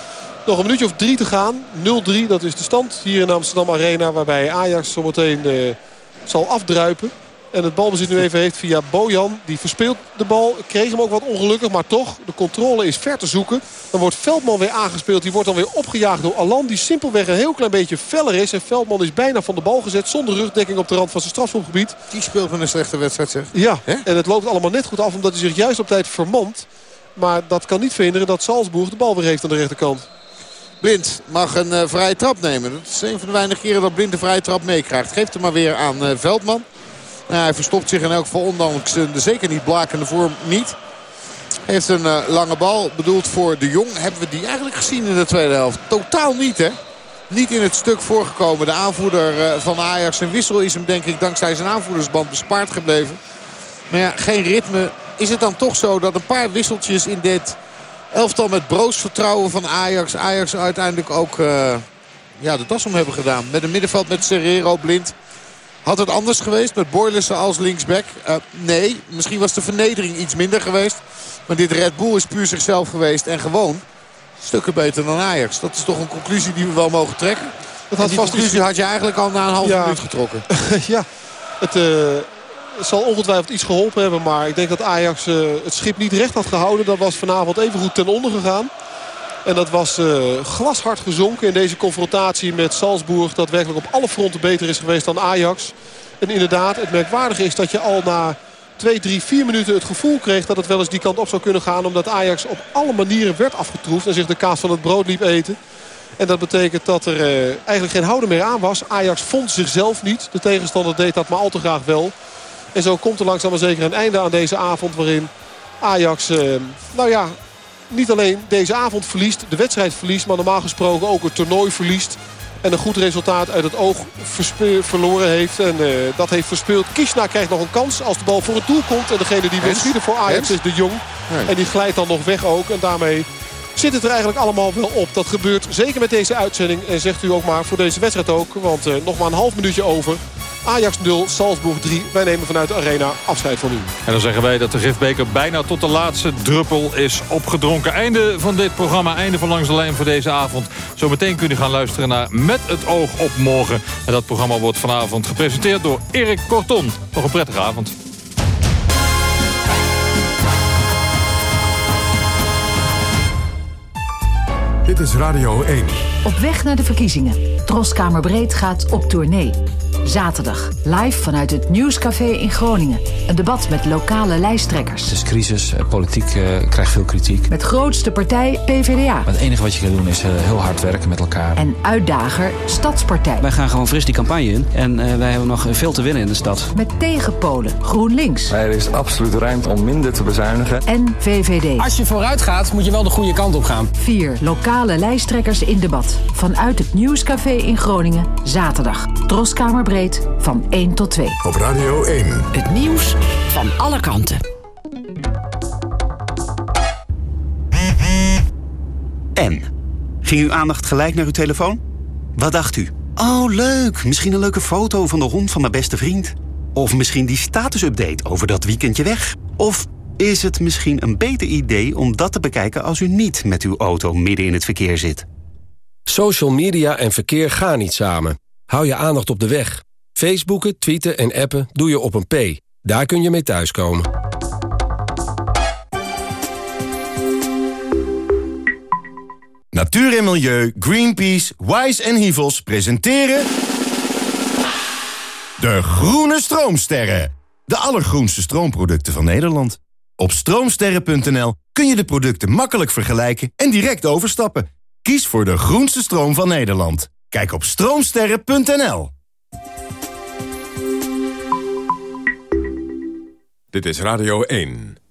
Nog een minuutje of drie te gaan. 0-3, dat is de stand hier in Amsterdam Arena. Waarbij Ajax zometeen... Uh, zal afdruipen. En het balbezit nu even heeft via Bojan. Die verspeelt de bal. Kreeg hem ook wat ongelukkig. Maar toch, de controle is ver te zoeken. Dan wordt Veldman weer aangespeeld. Die wordt dan weer opgejaagd door Alan. Die simpelweg een heel klein beetje feller is. En Veldman is bijna van de bal gezet. Zonder rugdekking op de rand van zijn strafschopgebied. Die speelt van een slechte wedstrijd zeg. Ja, en het loopt allemaal net goed af. Omdat hij zich juist op tijd vermant. Maar dat kan niet verhinderen dat Salzburg de bal weer heeft aan de rechterkant. Blind mag een uh, vrije trap nemen. Dat is een van de weinige keren dat Blind de vrije trap meekrijgt. Geeft hem maar weer aan uh, Veldman. Nou, hij verstopt zich in elk geval ondanks de zeker niet blakende vorm niet. Heeft een uh, lange bal bedoeld voor de Jong. Hebben we die eigenlijk gezien in de tweede helft? Totaal niet hè. Niet in het stuk voorgekomen. De aanvoerder van Ajax en Wissel is hem denk ik dankzij zijn aanvoerdersband bespaard gebleven. Maar ja, geen ritme. Is het dan toch zo dat een paar wisseltjes in dit elftal met broos vertrouwen van Ajax. Ajax uiteindelijk ook uh, ja, de das om hebben gedaan. Met een middenveld met Serrero blind. Had het anders geweest met Boylissen als linksback? Uh, nee, misschien was de vernedering iets minder geweest. Maar dit Red Bull is puur zichzelf geweest en gewoon stukken beter dan Ajax. Dat is toch een conclusie die we wel mogen trekken. Dat had die conclusie had je eigenlijk al na een half minuut getrokken. (laughs) ja, het, uh, het zal ongetwijfeld iets geholpen hebben. Maar ik denk dat Ajax uh, het schip niet recht had gehouden. Dat was vanavond even goed ten onder gegaan. En dat was uh, glashard gezonken in deze confrontatie met Salzburg. Dat werkelijk op alle fronten beter is geweest dan Ajax. En inderdaad, het merkwaardige is dat je al na 2, 3, 4 minuten het gevoel kreeg dat het wel eens die kant op zou kunnen gaan. Omdat Ajax op alle manieren werd afgetroefd en zich de kaas van het brood liep eten. En dat betekent dat er uh, eigenlijk geen houden meer aan was. Ajax vond zichzelf niet. De tegenstander deed dat maar al te graag wel. En zo komt er langzaam maar zeker een einde aan deze avond waarin Ajax, eh, nou ja, niet alleen deze avond verliest, de wedstrijd verliest... maar normaal gesproken ook het toernooi verliest. En een goed resultaat uit het oog verloren heeft. En uh, dat heeft verspeeld. Kishna krijgt nog een kans als de bal voor het doel komt. En degene die wil schieten voor Ajax is de Jong. En die glijdt dan nog weg ook. En daarmee zit het er eigenlijk allemaal wel op. Dat gebeurt zeker met deze uitzending. En zegt u ook maar voor deze wedstrijd ook. Want uh, nog maar een half minuutje over. Ajax 0, Salzburg 3. Wij nemen vanuit de arena afscheid van u. En dan zeggen wij dat de gifbeker bijna tot de laatste druppel is opgedronken. Einde van dit programma, einde van Langs de Lijn voor deze avond. Zometeen kunt u gaan luisteren naar Met het oog op morgen. En dat programma wordt vanavond gepresenteerd door Erik Korton. Nog een prettige avond. Dit is Radio 1. Op weg naar de verkiezingen. Troskamerbreed gaat op tournee. Zaterdag, live vanuit het Nieuwscafé in Groningen. Een debat met lokale lijsttrekkers. Het is crisis, eh, politiek uh, krijgt veel kritiek. Met grootste partij PvdA. Het enige wat je kan doen is uh, heel hard werken met elkaar. En uitdager Stadspartij. Wij gaan gewoon fris die campagne in. En uh, wij hebben nog veel te winnen in de stad. Met tegenpolen GroenLinks. Er is absoluut ruimte om minder te bezuinigen. En VVD. Als je vooruit gaat, moet je wel de goede kant op gaan. Vier lokale lijsttrekkers in debat. Vanuit het Nieuwscafé in Groningen. Zaterdag. Van 1 tot 2. Op Radio 1. Het nieuws van alle kanten. En? Ging uw aandacht gelijk naar uw telefoon? Wat dacht u? Oh, leuk. Misschien een leuke foto van de hond van mijn beste vriend. Of misschien die status-update over dat weekendje weg? Of is het misschien een beter idee om dat te bekijken als u niet met uw auto midden in het verkeer zit? Social media en verkeer gaan niet samen. Hou je aandacht op de weg. Facebooken, tweeten en appen doe je op een P. Daar kun je mee thuiskomen. Natuur en Milieu, Greenpeace, Wise en Hivels presenteren... De Groene Stroomsterren. De allergroenste stroomproducten van Nederland. Op stroomsterren.nl kun je de producten makkelijk vergelijken en direct overstappen. Kies voor de groenste stroom van Nederland. Kijk op stroomsterren.nl. Dit is Radio 1.